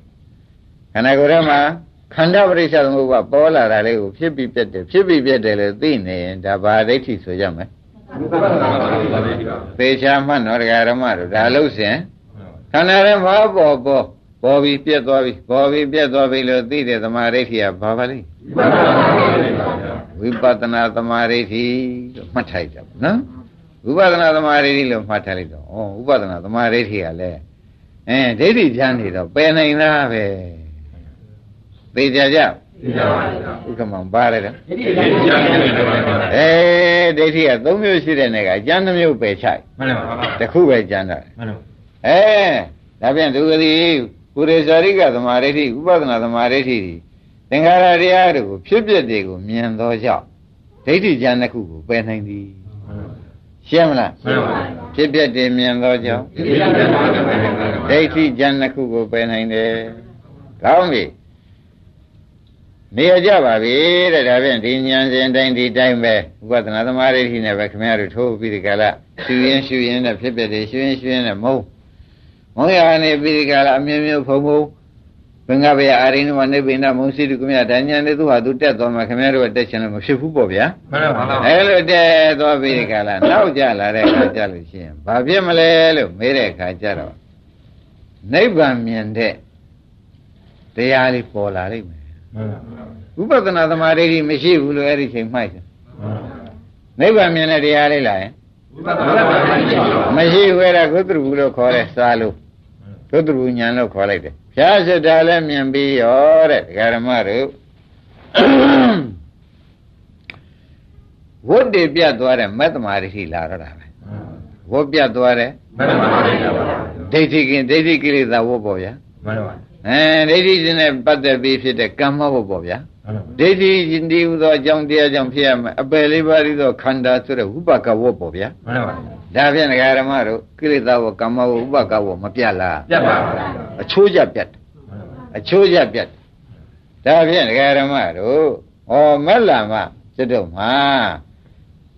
ခန္ဓာကိုယ်ထဲမှာခန္ဓာပရိစ္ဆေသမုပ္ပါပေါ်လာတာလေးကိုဖြစ်ပြီးပြတ်တယ်ဖြစ်ပြီးပြတ်တယ်လို့သိနေရင်ဒါဘာဒိဋ္ဌိဆိုကြမယ်ဥပဒနာပါလေးနဲ့သေချာမှတ်တော့ဒကာဓမ္မတို့ဒါလို့စဉ်ခန္ဓာထဲမှာပေါ်ပေါ်ပေါ်ပြီးပြတ်သွားပြီပေါ်ပြီးပြတ်သွားပြီလို့သိတဲ့သမာဓိဋ္ဌိကဘာပါလဲဥပဒနာပါလေးပါဗျာဝိပဿနာသမာဓိဋ္ဌိလို့မှတ်ထားလိုက်တာပေါ့နော်ဝိပဿနာသမာဓိဋ္ဌိလို့မှတ်ထားလိုက်တော့ဩဝိပဿနာသမာဓိဋ္ဌိကလည်း အဲဒိဋ္ဌိချမ်းနေတော့ပယ်နိုင်လားပဲသိကြကြသိကြပါဗျာဥက္ကမပါရတယ်ဒီဒီကျမ်းနေတယ်ပါဗျာအဲဒိဋ္ဌိက၃မျိုးရှိတဲ့နေကအကျမ်းတစ်မျိုးပယ်ချိုက်မှန်ပါတစ်ခုပဲကျမ်းတာမှန်ပါအဲဒါဖြင့်သူကတိပုရိသရိကသမာဓိဋ္ဌိဥပဒနာသမာဓိဋ္ဌိဒီသင်္ခါရတရားတို့ကိုဖြစ်ပျက်တွေကိုမြင်သောကြောင့်ဒိဋ္ဌိဉာဏ်တစ်ခုကိုပယ်နိုင်သည် ရှင်းမလားမှန်ပါဖြစ်ပျက်တွေမြင်သောကြောင့်ဒီဒီကျမ်းနေတယ်ပါဗျာဒိဋ္ဌိဉာဏ်တစ်ခုကိုပယ်နိုင်တယ်ကောင်းပြီနေရကြပါပြီတဲ့ဒါဖြင့်ဒီဉာဏ်စဉ်တိုင်းဒီတိုင်းပဲဥပဒနာသမာဓိဋ္ဌိနဲ့ပဲခင်ဗျားတို့ထိုးပြီးဒီကလာရှူရင်ရှူရင်နဲ့ဖြစ်ပျက်တွေရှူရင်ရှူရင်နဲ့မဟုတ်မောရနေပြီးဒီကလာအမြင်မျိုးဖုံဖုံ ဘင်္ဂဗေယအာရိနမနိဗ္ဗိန္ဒမုံစီတုကမြဒါညာနဲ့သူဟာသူတက်သွားမှခင်ဗျားတို့ကတက်ချင်လို့မဖြစ်ဘူးပေါ့ဗျာမှန်ပါအဲလိုတက်သွားပြီးဒီကလာနောက်ကြလာတဲ့အခါကြလို့ရှိရင်ဘာဖြစ်မလဲလို့မေးတဲ့အခါကျတော့နိဗ္ဗာန်မြင်တဲ့တရားလေးပေါ်လာလိမ့်မယ်မှန်ပါဥပဒနာသမာဓိဋ္ဌိမရှိဘူးလို့အဲ့ဒီချိန်မှိုက်တယ်နိဗ္ဗာန်မြင်တဲ့တရားလေးလာရင်ဥပဒနာပါလေးပါမရှိဘူးအဲ့ဒါကုသရဘူးလို့ခေါ်တဲ့စာလို့သုတ္တရူညာလို့ခေါ်လိုက်တယ်။ ဘုရားစစ်တာလည်းမြင်ပြီးရောတဲ့ဒကာဓမ္မတို့ဝတ်တွေပြတ်သွားတဲ့မတ္တမာဒိဋ္ဌိလာတော့တာပဲ။ဝတ်ပြတ်သွားတဲ့မှန်ပါပါလေးပါဒိဋ္ဌိကင်ဒိဋ္ဌိကိလေသာဝတ်ပေါ့ဗျာမှန်ပါ။အဲဒိဋ္ဌိရှင်နဲ့ပတ်သက်ပြီးဖြစ်တဲ့ကမ္မဝတ်ပေါ့ဗျာမှန်ပါ။ ဒိဋ္ဌိရှင်ဒီဟူသောအကြောင်းတရားကြောင့်ဖြစ်ရမယ်အပယ်လေးပါးသောခန္ဓာဆိုတဲ့ဝိပကဝတ်ပေါ့ဗျာမှန်ပါ။ဒါဖြင့်ဒကာဓမ္မတို့ကိလေသာဝတ်ကမ္မဝတ်ဥပကဝတ်မပြတ်လားပြတ်ပါပါ။အချိုးကြပြတ်တယ်အချိုးရပြတ်ဒါဖြင့်ဒကာရမတို့ဩမက်လာမကျွတ်တော့မှာ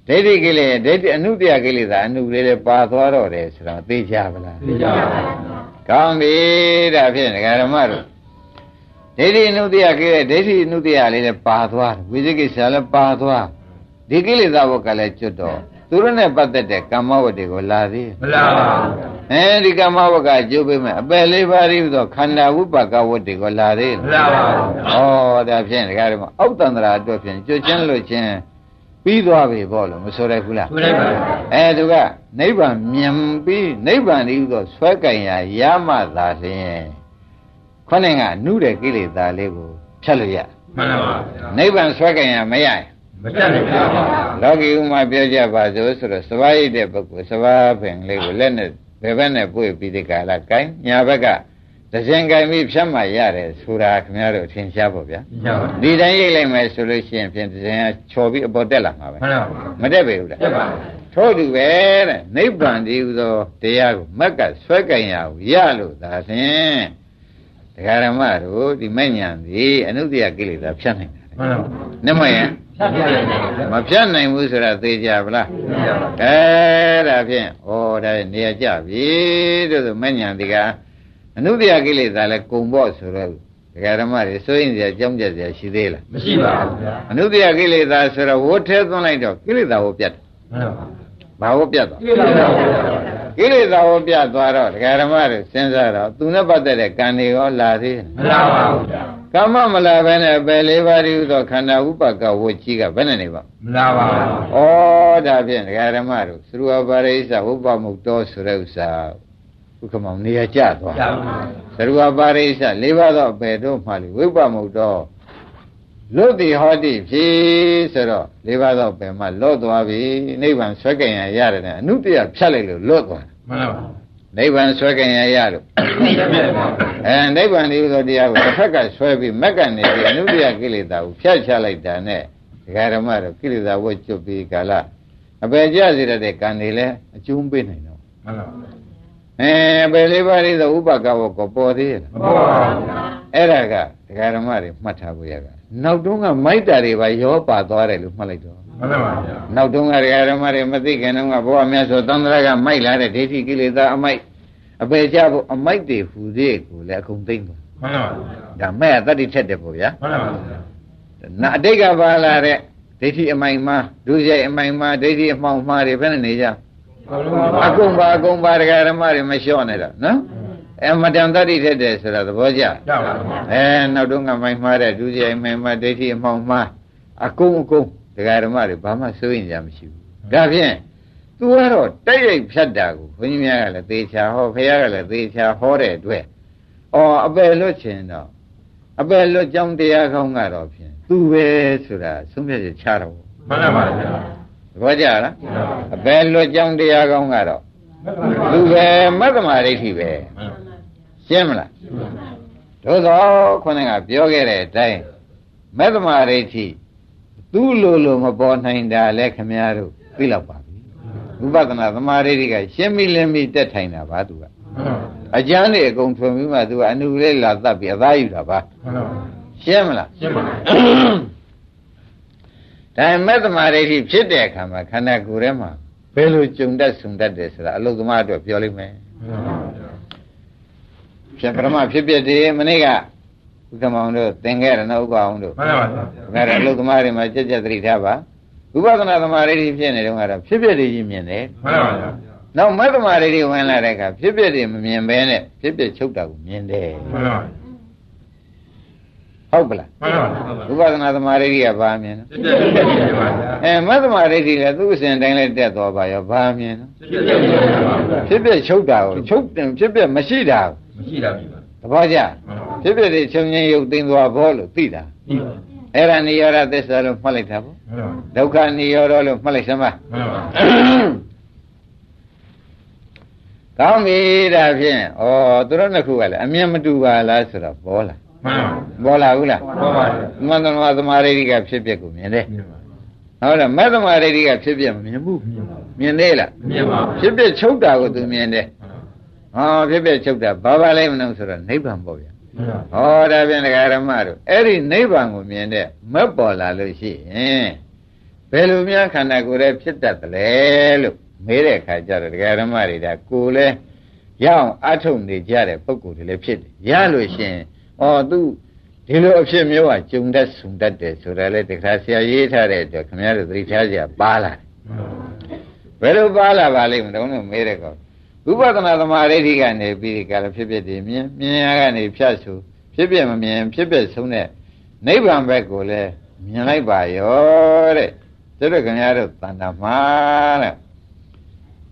ဒိဋ္ဌိကိလေဒိဋ္ဌိအနုတ္တယကိလေသာအနုလေးလေးပါသွားတော့တယ်ဆိုတော့သိကြပါလားသိကြပါဘူးကောင်းပြီဒါဖြင့်ဒကာဓမ္မတို့ ဒိဋ္ဌိအနုတ္တယကိလေဒိဋ္ဌိအနုတ္တယလေးလည်းပါသွားတယ်ဝိသိကိစ္စလည်းပါသွားဒီကိလေသာဘုတ်ကလည်းကျွတ်တော့သူတို့နဲ့ပတ်သက်တဲ့ကမ္မဝတ္တွေကိုလာသေးမလားပါဘူးအဲဒီကမ္မဝတ္ကကျိုးပေးမယ်အပယ်လေးပါးပြီးတော့ခန္ဓာဝိပါကဝတ္တွေကိုလာသေးမလားပါဘူးဩဒါဖြင့်ဒကာဓမ္မအောက်တန္တရာအတွက်ဖြင့်ကျွတ်ချင်းလို့ချင်းပြီးသွားပြီပေါ့လို့မဆိုရဘူးလားဆိုလိုက်ပါဘူးအဲသူကနိဗ္ဗာန်မြင်ပြီးနိဗ္ဗာန်ဤသို့ဆွဲကင်ရာရမှသာလျှင် ခொနဲ့ကနုတဲ့ကိလေသာလေးကိုဖြတ်လို့ရမှန်ပါပါနိဗ္ဗာန်ဆွဲကင်ရာမရရင်မတတ်နိုင်ပါဘူးလောကီဥမာပြောကြပါစို့ဆိုတော့စဘာရိတ်တဲ့ပုဂ္ဂိုလ်စဘာပင်လေးကိုလက်နဲ့ဘယ်ဘက်နဲ့ပွေပြီးဒီကလာကိုင်းညာဘက်ကတခြင်းကိုင်းပြီးဖြတ်မှရတယ်ဆိုတာခင်ဗျားတို့ထင်ရှားပေါ့ဗျာသိကြပါဘူးဒီတိုင်းရိတ်လိုက်မယ်ဆိုလို့ရှိရင်ဖြင့်တခြင်းကချော်ပြီးအပေါ်တက်လာမှာပဲမှန်ပါပါမတက်ပေဘူးလားတက်ပါဘူးထို့တူပဲတဲ့နိဗ္ဗာန်တည်းဟူသောတရားကိုမက်ကဆွဲကင်ရကိုရလို့သာဖြင့် တရားဓမ္မတို့ဒီမဲ့ညာသည်အနုတ္တယကိလေသာဖြတ်နိုင်တယ်မှန်ပါပါနမယံဖြတ်ပြလိုက်တယ်မဖြတ်နိုင်ဘူးဆိုတာသိကြဗလားသိကြပါဘူးအဲဒါဖြင့်ဩဒါနေရာကြပြီတို့ဆိုမဲ့ညာဒီကအနုတ္တယကိလေသာလဲကုံပေါ့ဆိုတော့တရားဓမ္မတွေစိုးရင်စရာကြောင်းကြစရာရှိသေးလားမရှိပါဘူးဗျာအနုတ္တယကိလေသာဆိုတော့ဝိုးထဲသွန်းလိုက်တော့ကိလေသာကိုပြတ်တယ်မှန်ပါပါဘာကိုပြတ်သွားသိကြပါဘူး ကိလေသာကိုပြတ်သွားတော့ဒကာဓမ္မတွေစဉ်းစားတော့သူနဲ့ပတ်သက်တဲ့ကံတွေရောလာသေးတယ်မလားပါဘူးဗျာကမ္မမလာဘဲနဲ့ပဲလေးပါးတည်းဟူသောခန္ဓာဥပကဝတ်ကြီးကဘယ်နဲ့နေပါမလားပါဘူးဩဒါဖြင့်ဒကာဓမ္မတို့သရဝပါရိစ္ဆဝုပ္ပမုတ်တော်ဆိုတဲ့ဥစ္စာဥက္ကမောင်နေရာကျသွားကြာပါသရဝပါရိစ္ဆလေးပါးသောဘယ်တို့မှလေဝိပ္ပမုတ်တော် လွတ်တိဟောတိဖြစ်ဆိုတော့လေးပါးသောဘယ်မှလွတ်သွားပြီနိဗ္ဗာန်ဆွဲကင်ရရတယ်နဲ့အနုတ္တယဖြတ်လိုက်လို့လွတ်သွားတယ်မှန်ပါပါနိဗ္ဗာန်ဆွဲကင်ရရလို့ဖြတ်ပြလိုက်ပါအဲနိဗ္ဗာန်ဒီလိုတရားကိုတစ်ဖက်ကဆွဲပြီးမက်ကနေပြီးအနုတ္တယကိလေသာကိုဖျက်ချလိုက်တာနဲ့ဒကာဓမ္မတို့ကိလေသာဝတ်ကျွတ်ပြီးကာလအပေကြစေတတ်တဲ့ကံတွေလည်းအကျုံးပေးနိုင်တော့မှန်ပါပါအဲအပေလေးပါးလေးသောဥပကဝကိုပေါ်သေးရဲ့မပေါ်ပါဘူးဗျာ အဲ့ဒါကဒကာဓမ္မတွေမှတ်ထားဖို့ရကနောက်တုန်းကမိုက်တာတွေပါရောပါသွားတယ်လို့မှတ်လိုက်တော့မှန်ပါပါဗျာနောက်တုန်းကဒကာဓမ္မတွေမသိခင်တုန်းကဘုရားမြတ်စွာသံဃာကမိုက်လာတဲ့ဒိဋ္ဌိကိလေသာအမိုက်အပေကြဖို့အမိုက်တွေဟူသေးကိုလည်းအကုန်သိမ့်ပါမှန်ပါပါဒါမဲ့တတ္တိထက်တယ်ပေါ့ဗျာမှန်ပါပါဗျာနာအတိတ်ကပါလာတဲ့ဒိဋ္ဌိအမိုင်မှာဒုစရိုက်အမိုင်မှာဒိဋ္ဌိအမှောင်မှားတွေဘယ်နဲ့နေကြအကုန်ပါအကုန်ပါဒကာဓမ္မတွေမလျှော့နဲ့တော့နော် အမတန်တတ္တိထက်တယ်ဆိုတာသဘောကျကြာပါဘူးအဲနောက်တော့ကမိုင်မှားတဲ့ဒုစရိုက်အမိုင်မှာဒိဋ္ဌိအမှောင်မှားအကုန်အကုန်ဒကာဓမ္မတွေဘာမှစိုးရင်ကြမရှိဘူးဒါဖြင့်သူကတော့တိုက်ရိုက်ဖြတ်တာကိုဘုန်းကြီးများကလည်းသေချာဟောဖခင်ကလည်းသေချာဟောတဲ့အတွက်အော်အပယ်လွတ်ခြင်းတော့အပယ်လွတ်ကြောင်းတရားကောင်းကတော့ဖြင့်သူပဲဆိုတာသုံးဖြတ်ချက်ချတော့မှန်ပါပါဗျာသဘောကျလားအပယ်လွတ်ကြောင်းတရားကောင်းကတော့သူပဲမတ္တမာဒိဋ္ဌိပဲ ရှင်းမလားသို့သောခုနကပြောခဲ့တဲ့အတိုင်းမတ္တမာဒိဋ္ဌိသူ့လိုလိုမပေါ်နိုင်တာလဲခမည်းတော်သိလောက်ပါပြီဝိပဿနာသမာဓိတွေကရှင်းပြီလင်းပြီတက်ထိုင်တာပါသူကအကျမ်းတွေအကုန်ထွင်ပြီးမှသူကအနုလေးလာတတ်ပြီးအသားယူတာပါမှန်ပါပါရှင်းမလားရှင်းပါဒါမဲ့သမာဓိဋ္ဌိဖြစ်တဲ့အခါမှာခန္ဓာကိုယ်ထဲမှာဘယ်လိုကြုံတတ်ဆုံတတ်တယ်ဆိုတာအလုသမားအတွက်ပြောလိမ့်မယ် ဖြစ်ပရမဖြစ်ဖြစ်တည်းမနေ့ကဥက္ကမောင်တို့သင်ခဲ့ရနော်ဥပအောင်တို့မှန်ပါပါဒါကြအလုသမားတွေမှာကြက်ကြက်သတိထားပါဝိပဿနာသမာဓိဋ္ဌိဖြစ်နေတုန်းကတော့ဖြစ်ဖြစ်တည်းကြီးမြင်တယ်မှန်ပါပါနောက်မဲ့သမာဓိဋ္ဌိဝင်လာတဲ့အခါဖြစ်ဖြစ်တည်းမမြင်ဘဲနဲ့ဖြစ်ဖြစ်ချုပ်တာကိုမြင်တယ်မှန်ပါပါဟုတ်ပလားမှန်ပါပါဝိပဿနာသမာဓိဋ္ဌိကဘာမြင်လဲစစ်စစ်စစ်စစ်ပါဗျာအဲမသမာဓိဋ္ဌိလည်းသူ့အစဉ်တိုင်းလည်းတက်သွားပါရောဘာမြင်လဲစစ်စစ်စစ်ပါဗျာဖြစ်ဖြစ်ချုပ်တာကိုချုပ်တယ်ဖြစ်ဖြစ်မရှိတာကို မရှိတာပြီပါသဘောကျမှန်ပါပါဖြစ်ဖြစ်တွေချုပ်ငင်းရုပ်သိမ်းသွားဘောလို့သိတာဒီပါအဲ့ဒါနိရောဓသစ္စာလို့မှတ်လိုက်တာပေါ့မှန်ပါပါဒုက္ခနိရောဓလို့မှတ်လိုက်စမ်းပါမှန်ပါပါကောင်းပြီဒါဖြင့်ဩသူတို့နှစ်ခုကလည်းအမြင်မတူပါလားဆိုတော့ပေါ်လာမှန်ပါပေါ်လာဘူးလားပါပါပါမန္တမသမာဓိဋ္ဌိကဖြစ်ဖြစ်ကိုမြင်တယ်မြင်ပါဟုတ်လားမသမာဓိဋ္ဌိကဖြစ်ဖြစ်မမြင်ဘူးမြင်ပါမြင်သေးလားမြင်ပါဖြစ်ဖြစ်ချုပ်တာကိုသူမြင်တယ် ဟောဖြစ်ဖြစ်ချုပ်တာဘာပါလဲမလို့ဆိုတော့နိဗ္ဗာန်ပေါ့ဗျာမဟောဒါဖြင့်ဒကာရမတို့အဲ့ဒီနိဗ္ဗာန်ကိုမြင်တဲ့မက်ပေါ်လာလို့ရှိရင်ဘယ်လိုများခန္ဓာကိုယ်ရဲ့ဖြစ်တတ်တယ်လဲလို့မေးတဲ့အခါကျတော့ဒကာရမတွေဒါကိုယ်လဲရအောင်အထုတ်နေကြတဲ့ပုံကိုယ်တွေလည်းဖြစ်တယ်ရလို့ရှိရင်ဩသူဒီလိုအဖြစ်မျိုးကကြုံတတ်ဆုံတတ်တယ်ဆိုတာလေတခါဆရာရေးထားတဲ့အတွက်ခင်ဗျားတို့သတိထားကြပါလာတယ်ဘယ်လိုပါလာပါလိမ့်မလို့မေးတဲ့ကော ဝိပဿနာသမာဓိဋ္ဌိကနေပြီးဒီကလည်းဖြစ်ဖြစ်ဒီမြင်မြင်ရကနေဖြတ်ဆိုဖြစ်ဖြစ်မမြင်ဖြစ်ဖြစ်ဆုံးတဲ့နိဗ္ဗာန်ဘက်ကိုလည်းမြင်လိုက်ပါရောတဲ့သူတို့ခင်ဗျားတို့တဏ္ဍာမှာတဲ့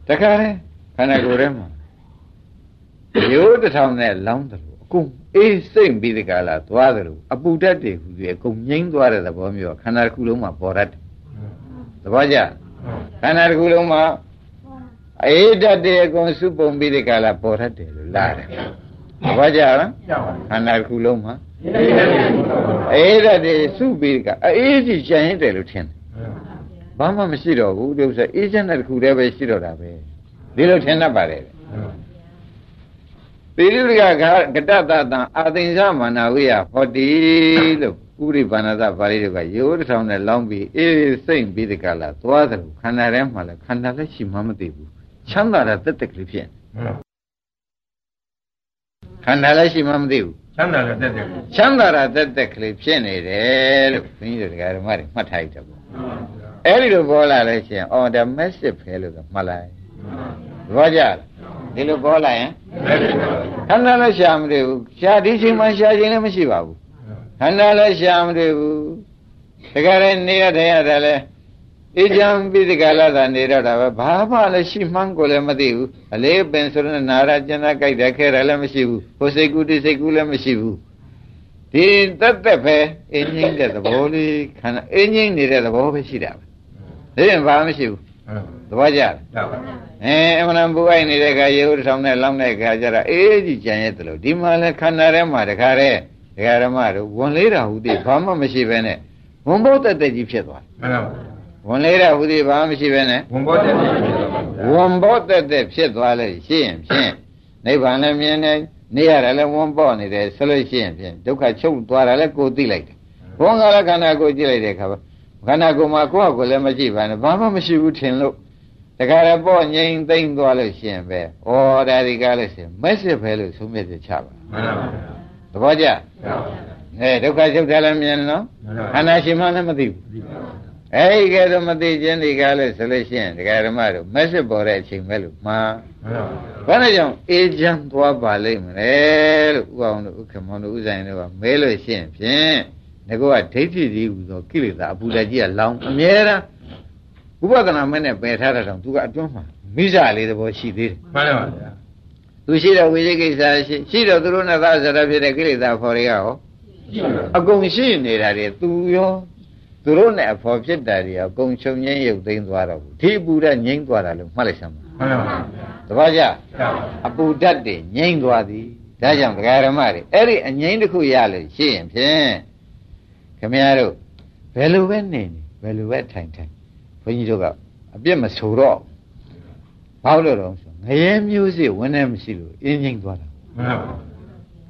တခါလေခန္ဓာကိုယ်ထဲမှာရိုးတစ်ထောင်နဲ့လောင်းတယ်လို့အကုန်အေးစိမ့်ပြီးဒီကလာသွားတယ်လို့အပူဓာတ်တွေဟူပြီးအကုန်ငိမ့်သွားတဲ့သဘောမျိုးခန္ဓာတစ်ခုလုံးမှာပေါ်တတ်တယ်သဘောကျခန္ဓာတစ်ခုလုံးမှာ အေးဓာတ်တွေအကုန်စုပုံပြီးဒီကလာပေါ်တတ်တယ်လို့လာတယ်သဘောကျလားခန္ဓာတစ်ခုလုံးမှာအေးဓာတ်တွေစုပြီးဒီကအေးကြီးကြံရင်တယ်လို့ထင်တယ်ဘာမှမရှိတော့ဘူးဒီဥစ္စာအေးချမ်းတဲ့တစ်ခုတည်းပဲရှိတော့တာပဲဒီလိုထင်တတ်ပါတယ်ပိရိကကကတတတံအာသင်္ဇမနာဝိယဟောတိလို့ဥရိပါဏသပါဠိတို့ကရိုးတစ်ထောင်နဲ့လောင်းပြီးအေးစိမ့်ပြီးဒီကလာသွားတယ်ခန္ဓာထဲမှာလည်းခန္ဓာလည်းရှိမှမသိဘူး ချမ်းသာတဲ့တက်တက်ကလေးဖြစ်ခန္ဓာလည်းရှိမှမသိဘူးချမ်းသာတဲ့တက်တယ်ချမ်းသာတဲ့တက်တက်ကလေးဖြစ်နေတယ်လို့ဘုန်းကြီးတို့ဓမ္မတွေမှတ်ထားကြပါအဲ့ဒီလိုပေါ်လာလို့ရှိရင်အော်ဒါမက်စစ်ဖဲလို့ဆိုမှတ်လိုက်သဘောကျလားဒီလိုပေါ်လာရင်ခန္ဓာလည်းရှာမတွေ့ဘူးရှာဒီချိန်မှရှာခြင်းလည်းမရှိပါဘူးခန္ဓာလည်းရှာမတွေ့ဘူးတကယ်လည်းနေရတဲ့ရတယ်လည်း အေးချမ်းပြီးဒီကလာတာနေတော့တာပဲဘာမှလည်းရှိမှန်းကိုလည်းမသိဘူးအလေးပင်ဆိုတော့နာရကျန်တာကြိုက်တယ်ခဲတယ်လည်းမရှိဘူးဟိုစိတ်ကူးတိစိတ်ကူးလည်းမရှိဘူးဒီတက်တက်ပဲအင်းငိမ့်တဲ့သဘောလေးခန္ဓာအင်းငိမ့်နေတဲ့သဘောပဲရှိတာပဲဒါရင်ဘာမှမရှိဘူးသဘောကျလားရပါအဲအမှန်ပူအိုက်နေတဲ့ခါရေဦးထောင်နဲ့လောင်းတဲ့ခါကျတော့အေးကြီးကြံရဲ့တလို့ဒီမှာလဲခန္ဓာထဲမှာတခါတည်းဒကာရမတို့ဝင်လေးတာဟူသည်ဘာမှမရှိပဲနဲ့ဝန်ဘုတ်တက်တက်ကြီးဖြစ်သွားမှန်ပါ ဝင်လေးတာဟူသည်ဘာမှမရှိပဲနဲ့ဝန်ပေါ်တက်တယ်ဝန်ဘုတ်တက်တက်ဖြစ်သွားလို့ရှိရင်ဖြင့်နိဗ္ဗာန်လည်းမြင်နေနေရတယ်လည်းဝန်ပေါ့နေတယ်ဆိုလို့ရှိရင်ဖြင့်ဒုက္ခချုပ်သွားတာလည်းကိုယ်သိလိုက်တယ်ဘုန်းကလည်းခန္ဓာကိုယ်ကြည့်လိုက်တဲ့အခါခန္ဓာကိုယ်မှာကိုယ့်ဟာကိုယ်လည်းမရှိပါနဲ့ဘာမှမရှိဘူးထင်လို့တခါရပေါ့ငိမ့်သိမ့်သွားလို့ရှိရင်ပဲဩဒါဒီကားလို့ရှိရင်မက်စစ်ပဲလို့သုံးမြတ်ချပါမှန်ပါသဘောကျရပါအဲဒုက္ခချုပ်တယ်လည်းမြင်နော်ခန္ဓာရှင်မှလည်းမသိဘူး အဲဒီကဲတော့မသိခြင်းဒီကားလို့ဆိုလို့ရှိရင်ဒကာဓမ္မတို့မက်စစ်ပေါ်တဲ့အချိန်ပဲလို့မှားမှန်ပါဘာလို့ကြောင့်အေးချမ်းသွားပါလိမ့်မလဲလို့ဥအောင်တို့ဥက္ကမောင်တို့ဥဆိုင်တို့ကမဲလို့ရှိရင်ဖြင့်ငကောကဒိဋ္ဌိကြီးဟူသောကိလေသာအပူဓာတ်ကြီးကလောင်းအမြဲတမ်းဥပဒနာမဲ့နဲ့ပယ်ထားတာတော့သူကအတွန်းမှာမိစ္ဆာလေးသဘောရှိသေးတယ်မှန်ပါဗျာသူရှိတော့ဝိသေကိစ္စရှိရှိတော့သူတို့နဲ့သာဇရဖြစ်တဲ့ကိလေသာဖော်တွေကရောအကုန်ရှိနေတာတွေသူရော သူတို့နဲ့အဖော်ဖြစ်တာတွေအကုန်ချုပ်ငိမ့်ရုပ်သိမ်းသွားတော့ဘူးဒီအပူဓာတ်ငိမ့်သွားတာလို့မှတ်လိုက်စမ်းပါမှန်ပါတပည့်ကြရပါအပူဓာတ်တွေငိမ့်သွားသည်ဒါကြောင့်ဒကာရမတွေအဲ့ဒီအငိမ့်တစ်ခုရလို့ရှိရင်ဖြင့်ခမည်းတော်ဘယ်လိုပဲနေနေဘယ်လိုပဲထိုင်ထိုင်ဘုန်းကြီးတို့ကအပြစ်မဆိုတော့ဘာလို့လဲတော့ဆိုငရဲမျိုးစစ်ဝင်နေမရှိလို့အင်းငိမ့်သွားတာမှန်ပါ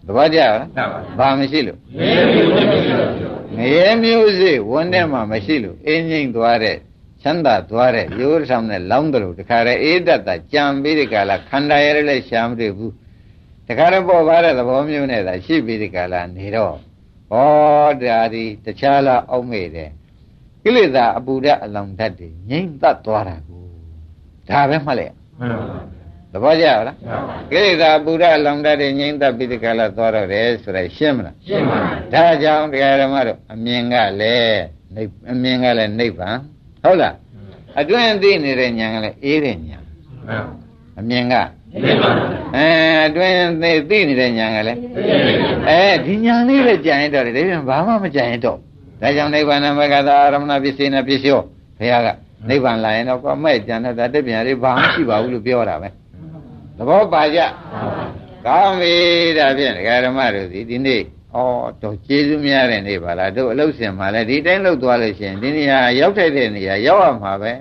တပည့်ကြလားရပါဘာမရှိလို့ရေမျိုးမျိုးမျိုးငရဲမျိုးစစ်ဝင်နေမှမရှိလို့အင်းငိမ့်သွားတဲ့ချမ်းသာသွားတဲ့ရိုးဆောင်နဲ့လောင်းတယ်လို့တခါတည်းအေးတတ်တာကြံပြီးဒီကလာခန္ဓာရလည်းရှာမတွေ့ဘူးတခါတော့ပေါ်ပါတဲ့သဘောမျိုးနဲ့သာရှိပြီးဒီကလာနေတော့ဩဒါဒီတခြားလားအောက်မေ့တယ်ကိလေသာအပူဓာတ်အလောင်ဓာတ်တွေငိမ့်သက်သွားတာကိုဒါပဲမှတ်လိုက်မှန်ပါ သဘောကျလားရပါကိလေသာပူရအလောင်တတ်တွေငြိမ့်သက်ပြီးဒီကလာသွားတော့တယ်ဆိုတော့ရှင်းမလားရှင်းပါဒါကြောင့်တရားဓမ္မတို့အမြင်ကလည်းနိဗ္ဗအမြင်ကလည်းနိဗ္ဗာန်ဟုတ်လားအတွင်းသိနေတဲ့ဉာဏ်ကလည်းအေးတဲ့ဉာဏ်မှန်အမြင်ကနေပါအဲအတွင်းသိသိနေတဲ့ဉာဏ်ကလည်းအဲဒီဉာဏ်လေးပဲကြံရင်တော့တယ်ဒါပြန်ဘာမှမကြံရင်တော့ဒါကြောင့်နိဗ္ဗာန်မဂ္ဂသာအာရမဏပစ္စေနပစ္စယောဘုရားကနိဗ္ဗာန်လာရင်တော့ကိုယ်မဲ့ကြံတဲ့တက်ပြန်လေးဘာမှရှိပါဘူးလို့ပြောတာပဲ သဘောပါကြကောင်းပြီဒါဖြင့်ဒကာဓမ္မတို့ဒီဒီနေ့ဩတော့ကျေးဇူးများတဲ့နေ့ပါလားတို့အလုဆင်မှာလဲဒီတိုင်းလှုပ်သွားလို့ရှိရင်ဒီနေရာရောက်ထိုက်တဲ့နေရာရောက်ရမှာပဲ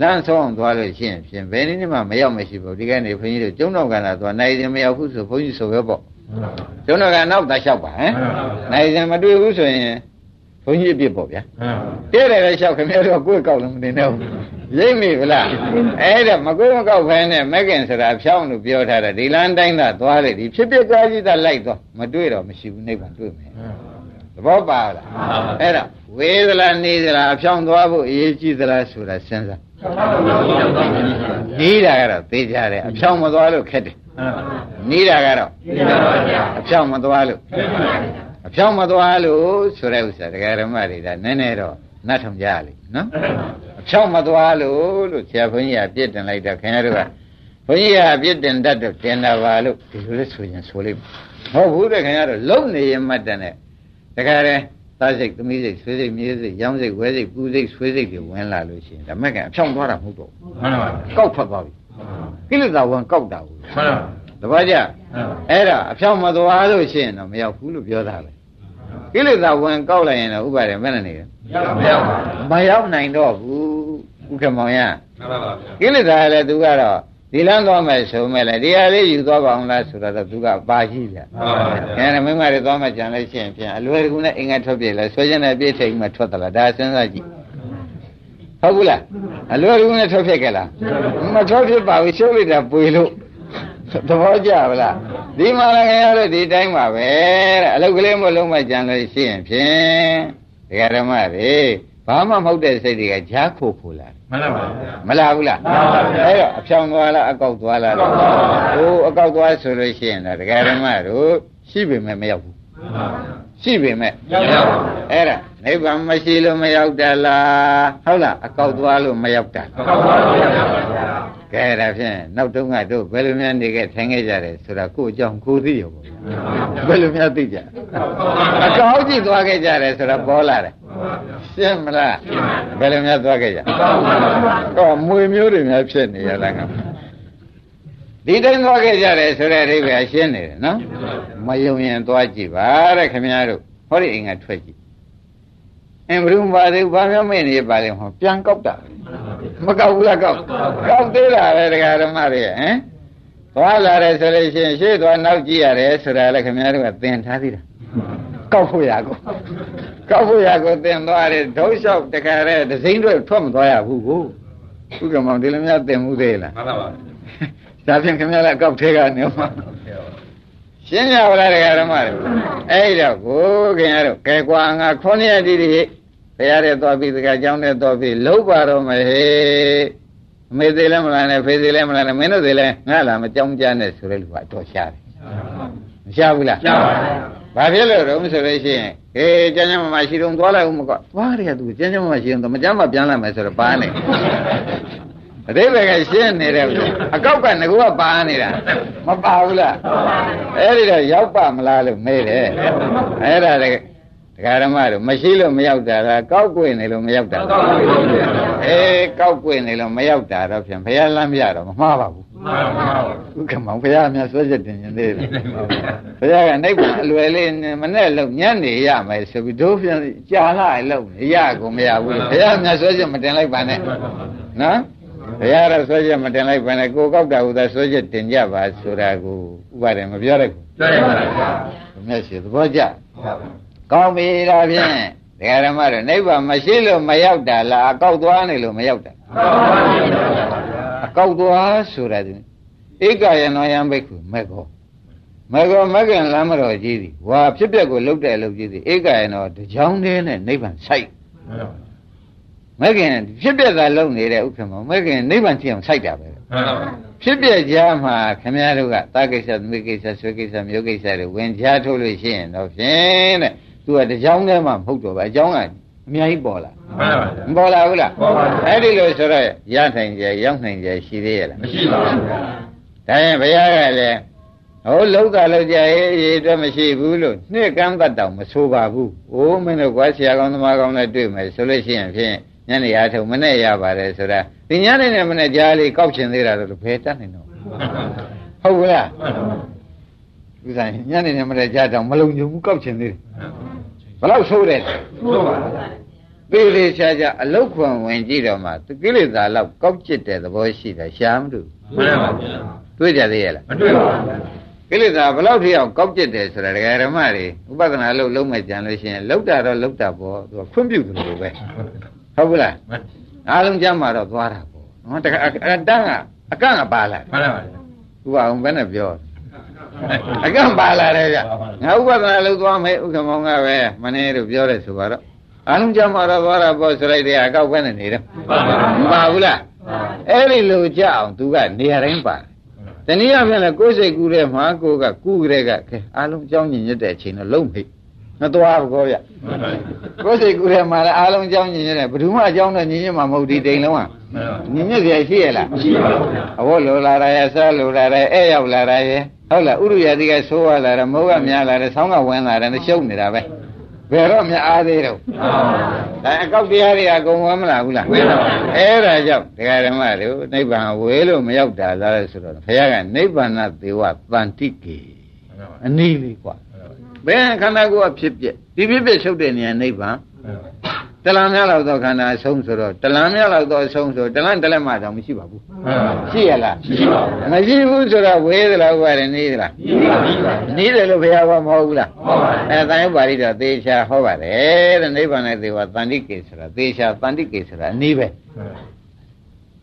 လမ်းဆုံးသွားလို့ရှိရင်ဖြင့်ဘယ်နည်းမှမရောက်မရှိဘူးဒီကနေ့ဘုန်းကြီးတို့ကျုံတော်ကလာသွားနိုင်ရင်မရောက်ဘူးဆိုဘုန်းကြီးဆိုပဲပေါ့ကျွန်တော်ကနောက်သားလျှောက်ပါဟမ်နိုင်စံမတွေ့ဘူးဆိုရင် ဘုန်းကြီးအပြစ်ပေါ့ဗျာတဲ့တယ်လည်းလျှောက်ခင်ဗျားတို့ကိုယ်ကောက်လို့မတင်တော့ဘူးရိပ်မိဗလားအဲ့ဒါမကိုယ်မကောက်ဖဲနဲ့မက်ကင်ဆိုတာဖြောင်းလို့ပြောထားတာဒီလမ်းတိုင်းသာသွားလေဒီဖြစ်ဖြစ်ကားကြီးသာလိုက်သွားမတွေ့တော့မရှိဘူးနိဗ္ဗာန်တွေ့မယ်သဘောပါလားအဲ့ဒါဝေသလားနေသလားအဖြောင်းသွားဖို့အရေးကြီးသလားဆိုတာစဉ်းစားနေတာကတော့သိကြတယ်အဖြောင်းမသွားလို့ခက်တယ်နေတာကတော့အဖြောင်းမသွားလို့ အဖြောင်းမသွားလို့ဆိုတဲ့ဥစ္စာတရားဓမ္မတွေဒါနည်းနည်းတော့နတ်ထုံကြရလိမ့်နော်အဖြောင်းမသွားလို့လို့ဆရာဘုန်းကြီးကပြစ်တင်လိုက်တော့ခင်ဗျားတို့ကဘုန်းကြီးကပြစ်တင်တတ်တော့တင်တာပါလို့ဒီလိုလဲဆိုရင်ဆိုလိမ့်မယ်ဟုတ်ဘူးတဲ့ခင်ဗျားတို့လုံနေရင်မှတ်တယ်နဲ့တခါတည်းသားစိတ်သမီးစိတ်ဆွေးစိတ်မြေးစိတ်ရောင်းစိတ်ဝဲစိတ်ပူစိတ်ဆွေးစိတ်တွေဝင်လာလို့ရှိရင်ဒါမဲ့ကအဖြောင်းသွားတာမဟုတ်တော့ဘူးမှန်ပါပါကောက်ဖတ်သွားပြီကိလေသာဝင်ကောက်တာဘူးမှန်ပါတပတ်ကြ အဲ့ဒါအဖြောင်းမသွားလို့ရှိရင်တော့မရောက်ဘူးလို့ပြောတာပဲကိလေသာဝင်ကောက်လိုက်ရင်တော့ဥပါဒေမဲ့နေတယ်မရောက်ပါမရောက်နိုင်တော့ဘူးဥက္ကမောင်ရမှန်ပါပါကိလေသာလည်းသူကတော့ဒီလမ်းသွားမယ်ဆိုမဲ့လေတရားလေးယူသွားပါအောင်လားဆိုတော့သူကပါရှိပြမှန်ပါပါအဲဒါမိမတွေသွားမှကြံလို့ရှိရင်ဖြင့်အလွယ်တကူနဲ့အင်္ဂါထွက်ပြေလဲဆွဲခြင်းနဲ့ပြည့်ထိန်မှထွက်သလားဒါစဉ်းစားကြည့်ဟုတ်ဘူးလားအလွယ်တကူနဲ့ထွက်ဖြစ်ကြလားမထွက်ဖြစ်ပါဘူးရှုပ်လိုက်တာပွေလို့ သဘောကျပါလားဒီမှာလည်းခင်ဗျားတို့ဒီတိုင်းပါပဲတဲ့အလုတ်ကလေးမလုံးမကြံလို့ရှိရင်ဖြင့်ဒကာဓမ္မတွေဘာမှမဟုတ်တဲ့စိတ်တွေကဈာခိုခိုလာမှန်ပါပါမလားဘူးလားမှန်ပါဗျာအဲ့တော့အဖြောင်းသွားလားအကောက်သွားလားဟိုအကောက်သွားဆိုလို့ရှိရင်တော့ဒကာဓမ္မတို့ရှိပေမဲ့မရောက်ဘူး ရှိပေမဲ့ရောက်ပါဘူးအဲ့ဒါနိဗ္ဗာန်မရှိလို့မရောက်တာလားဟုတ်လားအကောက်သွားလို့မရောက်တာဟုတ်ပါပါဗျာကဲဒါဖြင့်နောက်တုန်းကတို့ဘယ်လိုများနေခဲ့ထိုင်ခဲ့ကြတယ်ဆိုတာကိုယ့်အကြောင်းကိုယ်သိရောပေါ့ဘယ်လိုများသိကြအကောက်ကြည့်သွားခဲ့ကြတယ်ဆိုတာပေါ်လာတယ်ရှင်းမလားဘယ်လိုများသွားခဲ့ကြတော့မွေမျိုးတွေများဖြစ်နေရတာက ဒီတိုင်းသွားခဲ့ကြတယ်ဆိုတဲ့အဓိပ္ပာယ်ရှင်းနေတယ်နော်မယုံရင်သွားကြည့်ပါတဲ့ခင်ဗျားတို့ဟောဒီအိမ်ကထွက်ကြည့်အင်းဘုရုံပါသေးဘာမှမနေပါလေဟောပြန်ကောက်တာမကောက်ဘူးလားကောက်ကောက်သေးတာပဲတရားဓမ္မတွေဟမ်သွားလာတယ်ဆိုလို့ရှိရင်ရှေ့သွားနောက်ကြည့်ရတယ်ဆိုတာလည်းခင်ဗျားတို့ကသင်ထားသေးတာကောက်ဖို့ရကိုကောက်ဖို့ရကိုသင်သွားတယ်ဒုလျှောက်တခါတည်းဒစိမ့်တွေထွက်မသွားရဘူးကိုဥက္ကမောင်ဒီလိုများသင်မှုသေးလားမှန်ပါပါ ဒါဖြင့်ခင်ဗျားလည်းအကောက်သေးကနေမှာရှင်းကြပါလားတရားဓမ္မတွေအဲ့တော့ကိုခင်ဗျားတို့ကဲကွာငါခုနှစ်ရက်တိတိဘုရားတဲ့သွားပြီးတခါကျောင်းတဲ့သွားပြီးလုံးပါတော့မယ်ဟေးအမေသေးလဲမလားနဲ့ဖေသေးလဲမလားနဲ့မင်းတို့သေးလဲငါလာမကြောင်းကြနဲ့ဆိုတဲ့လူကအတော်ရှားတယ်မရှားဘူးလားရှားပါဗျာဘာဖြစ်လို့တော့ဆိုလို့ရှိရင်ဟေးကျမ်းကျမ်းမမရှိတော့သွားလိုက်ဦးမကောသွားရသူကျမ်းကျမ်းမရှိတော့မကျမ်းမပြန်လာမယ်ဆိုတော့ပါနေ အသေးပဲကရှင်းနေတယ်အကောက်ကငကူကပါနေတာမပါဘူးလားအဲ့ဒီတော့ရောက်ပါမလားလို့မေးတယ်အဲ့ဒါတကဒကာဓမ္မတို့မရှိလို့မရောက်တာလားကောက်ကွေနေလို့မရောက်တာလားအေးကောက်ကွေနေလို့မရောက်တာတော့ဖြင့်ဘုရားလမ်းပြတော့မမှားပါဘူးမှန်ပါပါဥက္ကမောင်ဘုရားအများဆွဲချက်တင်နေသေးတယ်မှန်ပါဗျာဘုရားကနိဗ္ဗာန်အလွယ်လေးနဲ့မနဲ့လုံညံ့နေရမယ်ဆိုပြီးတို့ပြန်ကြာလာလုံနေရကုန်မရဘူးဘုရားမြတ်ဆွဲချက်မတင်လိုက်ပါနဲ့နော် ဘုရားတော့ဆွဲချက်မတင်လိုက်ပါနဲ့ကိုကောက်တာဟူသာဆွဲချက်တင်ကြပါဆိုတာကိုဥပါဒေမပြောလိုက်ဘူးပြောရပါဗျာဘုရားရှိသဘောကျကောင်းပြီဒါဖြင့်ဒကာဓမ္မတို့နိဗ္ဗာန်မရှိလို့မရောက်တာလားအကောက်သွားနေလို့မရောက်တာအကောက်သွားဆိုတာဒီဧကယနောယံဘိက္ခုမေခောမကောမကင်လမ်းမတော်ကြီးသည်ဝါဖြစ်ပျက်ကိုလှုပ်တဲ့အလုပ်ကြီးသည်ဧကယနောတကြောင်းတည်းနဲ့နိဗ္ဗာန်ဆိုင် မကင်ဖြစ်ပျက်သာလုံနေတဲ့ဥက္ကမမကင်နိဗ္ဗာန်ကြည့်အောင်ဆိုင်တာပဲမှန်ပါပါဖြစ်ပျက်ကြားမှာခမည်းတော်ကတာကိစ္စသမီးကိစ္စဆွေကိစ္စမျိုးကိစ္စတွေဝင်ကြားထုတ်လို့ရှိရင်တော့ဖြင့်တဲ့သူကတကြောင်းတည်းမှမဟုတ်တော့ဘူးအကြောင်းကအများကြီးပေါ်လာမှန်ပါပါမပေါ်လာဘူးလားပေါ်ပါဘူးအဲ့ဒီလိုဆိုတော့ရနိုင်ကြရောက်နိုင်ကြရှိသေးရဲ့လားမရှိပါဘူးဗျာဒါရင်ဘုရားကလည်းဟိုလောက်တာလောက်ကြရေးရေးတော့မရှိဘူးလို့နှစ်ကမ်းတတ်တောင်မဆိုပါဘူး။အိုးမင်းတို့ကွာဆရာကောင်းသမားကောင်းနဲ့တွေ့မယ်ဆိုလို့ရှိရင်ဖြင့် ညနေအားထုတ်မနဲ့ရပါတယ်ဆိုတာဒီညနေနဲ့မနဲ့ကြားလေးကောက်ချင်သေးတာတော့ဘယ်တတ်နိုင်တော့ဟုတ်ဘူးလားဥစ္စာညနေနဲ့မနဲ့ကြားတော့မလုံခြုံဘူးကောက်ချင်သေးတယ်ဘယ်လောက်ဆိုးတယ်ဟုတ်ပါဗျာသေးသေးချာချာအလုတ်ခွန်ဝင်ကြည့်တော့မှသကိလေသာလောက်ကောက်ကျစ်တဲ့သဘောရှိတာရှားမလို့မှန်ပါဗျာတွေ့ကြသေးရဲ့လားမတွေ့ပါဘူးဗျာကကိလေသာဘယ်လောက်ထိအောင်ကောက်ကျစ်တယ်ဆိုတာဒကာဓမ္မတွေဥပဒနာလို့လုံးမဲ့ကြံလို့ရှိရင်လောက်တာတော့လောက်တာပေါ့သူကခွင့်ပြုတယ်လို့ပဲ ဟုတ်ဘူးလားအားလုံးကြမ်းမှာတော့သွားတာပေါ့နော်တခါအတန်းကအကန့်ကပါလာတယ်မှန်ပါပါဥပအောင်ဘယ်နဲ့ပြောအကန့်ပါလာတယ်ဗျငါဥပဒနာလို့သွားမယ်ဥက္ကမောင်ကပဲမနေလို့ပြောတယ်ဆိုတော့အားလုံးကြမ်းမှာတော့သွားတာပေါ့ဆိုလိုက်တယ်အကောက်ပဲနဲ့နေတယ်မပါဘူးလားအဲ့ဒီလိုကြအောင်သူကနေရာတိုင်းပါတယ်တနည်းအားဖြင့်လည်းကိုယ်စိတ်ကူးတဲ့မှာကိုယ်ကကူးကြတဲ့ကခဲအားလုံးကြောင်းညင်ညက်တဲ့အချိန်တော့လုံးမိတ် မသွားဘူးကောဗျကိုယ်စိတ်ကူးတဲ့မှာလည်းအားလုံးကြောင်းညင်ညက်တယ်ဘယ်သူမှအကြောင်းနဲ့ညင်ညက်မှာမဟုတ်ဒီတိမ်လုံးကညင်ညက်ကြရှိရလား ရှိပါဘူးဗျာ အဝတ်လိုလာရရဲ့ဆားလိုလာရရဲ့အဲ့ရောက်လာရရဲ့ဟုတ်လားဥရိယတိကဆိုးရလာတယ်မိုးကများလာတယ်ဆောင်းကဝင်လာတယ်နဲ့ရှုပ်နေတာပဲဘယ်တော့မှအားသေးတော့ဒါအကောက်တရားတွေအကုန်ဝင်မလာဘူးလားဝင်ပါပါအဲ့ဒါကြောင့်တရားဓမ္မတို့နိဗ္ဗာန်ဝေလို့မရောက်တာလားဆိုတော့ဘုရားကနိဗ္ဗာန်သေဝတန်တိကေအနည်းလေးกว่า ဘယ်ခန္ဓာကိုယ်ကဖြစ်ပြက်ဒီဖြစ်ပြက်ချုပ်တဲ့နေရာနိဗ္ဗာန်တလံများလောက်သောခန္ဓာအဆုံးဆိုတော့တလံများလောက်သောအဆုံးဆိုတလံတလက်မှတော့မရှိပါဘူးရှိရလားရှိပါဘူးမရှိဘူးဆိုတော့ဝေးသလားကွာတယ်နေသလားရှိပါဘူးနေတယ်လို့ဘုရားကမဟုတ်ဘူးလားဟုတ်ပါဘူးအဲတန်ရုပ်ပါဠိတော်သေချာဟောပါတယ်တဲ့နိဗ္ဗာန်နဲ့သေဝတန်တိကေဆိုတာသေချာတန်တိကေဆိုတာအနည်းပဲ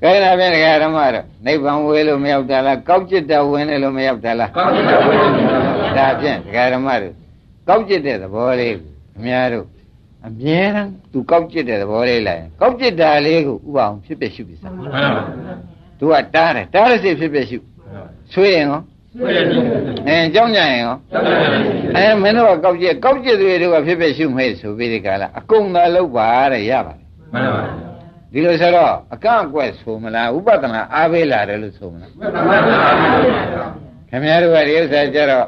ကဲဒါဖြင့်ဒကာဓမ္မတော့နိဗ္ဗာန်ဝေးလို့မရောက်တာလားကောက်จิตတဝင်တယ်လို့မရောက်တာလားကောင်းတယ်ဝင်တယ်ဒါဖြင့်ဒကာဓမ္မတို့ ကောက်ကျစ်တဲ့သဘောလေးအများတို့အမြဲတမ်းသူကောက်ကျစ်တဲ့သဘောလေးလိုက်ကောက်ကျစ်တာလေးကိုဥပအောင်ဖြစ်ဖြစ်ရှုပြီးစမ်းသူကတားတယ်တားရစေဖြစ်ဖြစ်ရှုဆွေးရင်ရောဆွေးရတယ်အဲကြောင်းကြရင်ရောကြောင်းကြရင်အဲမင်းတို့ကကောက်ကျစ်ကောက်ကျစ်တွေတို့ကဖြစ်ဖြစ်ရှုမေးဆိုပြီးဒီကလာအကုန်သာလောက်ပါတဲ့ရပါတယ်မှန်ပါပါဒီလိုဆိုတော့အကန့်အကွက်ဆိုမလားဥပဒနာအားပေးလာတယ်လို့ဆိုမလားခင်ဗျားတို့ကဒီဥစ္စာကြတော့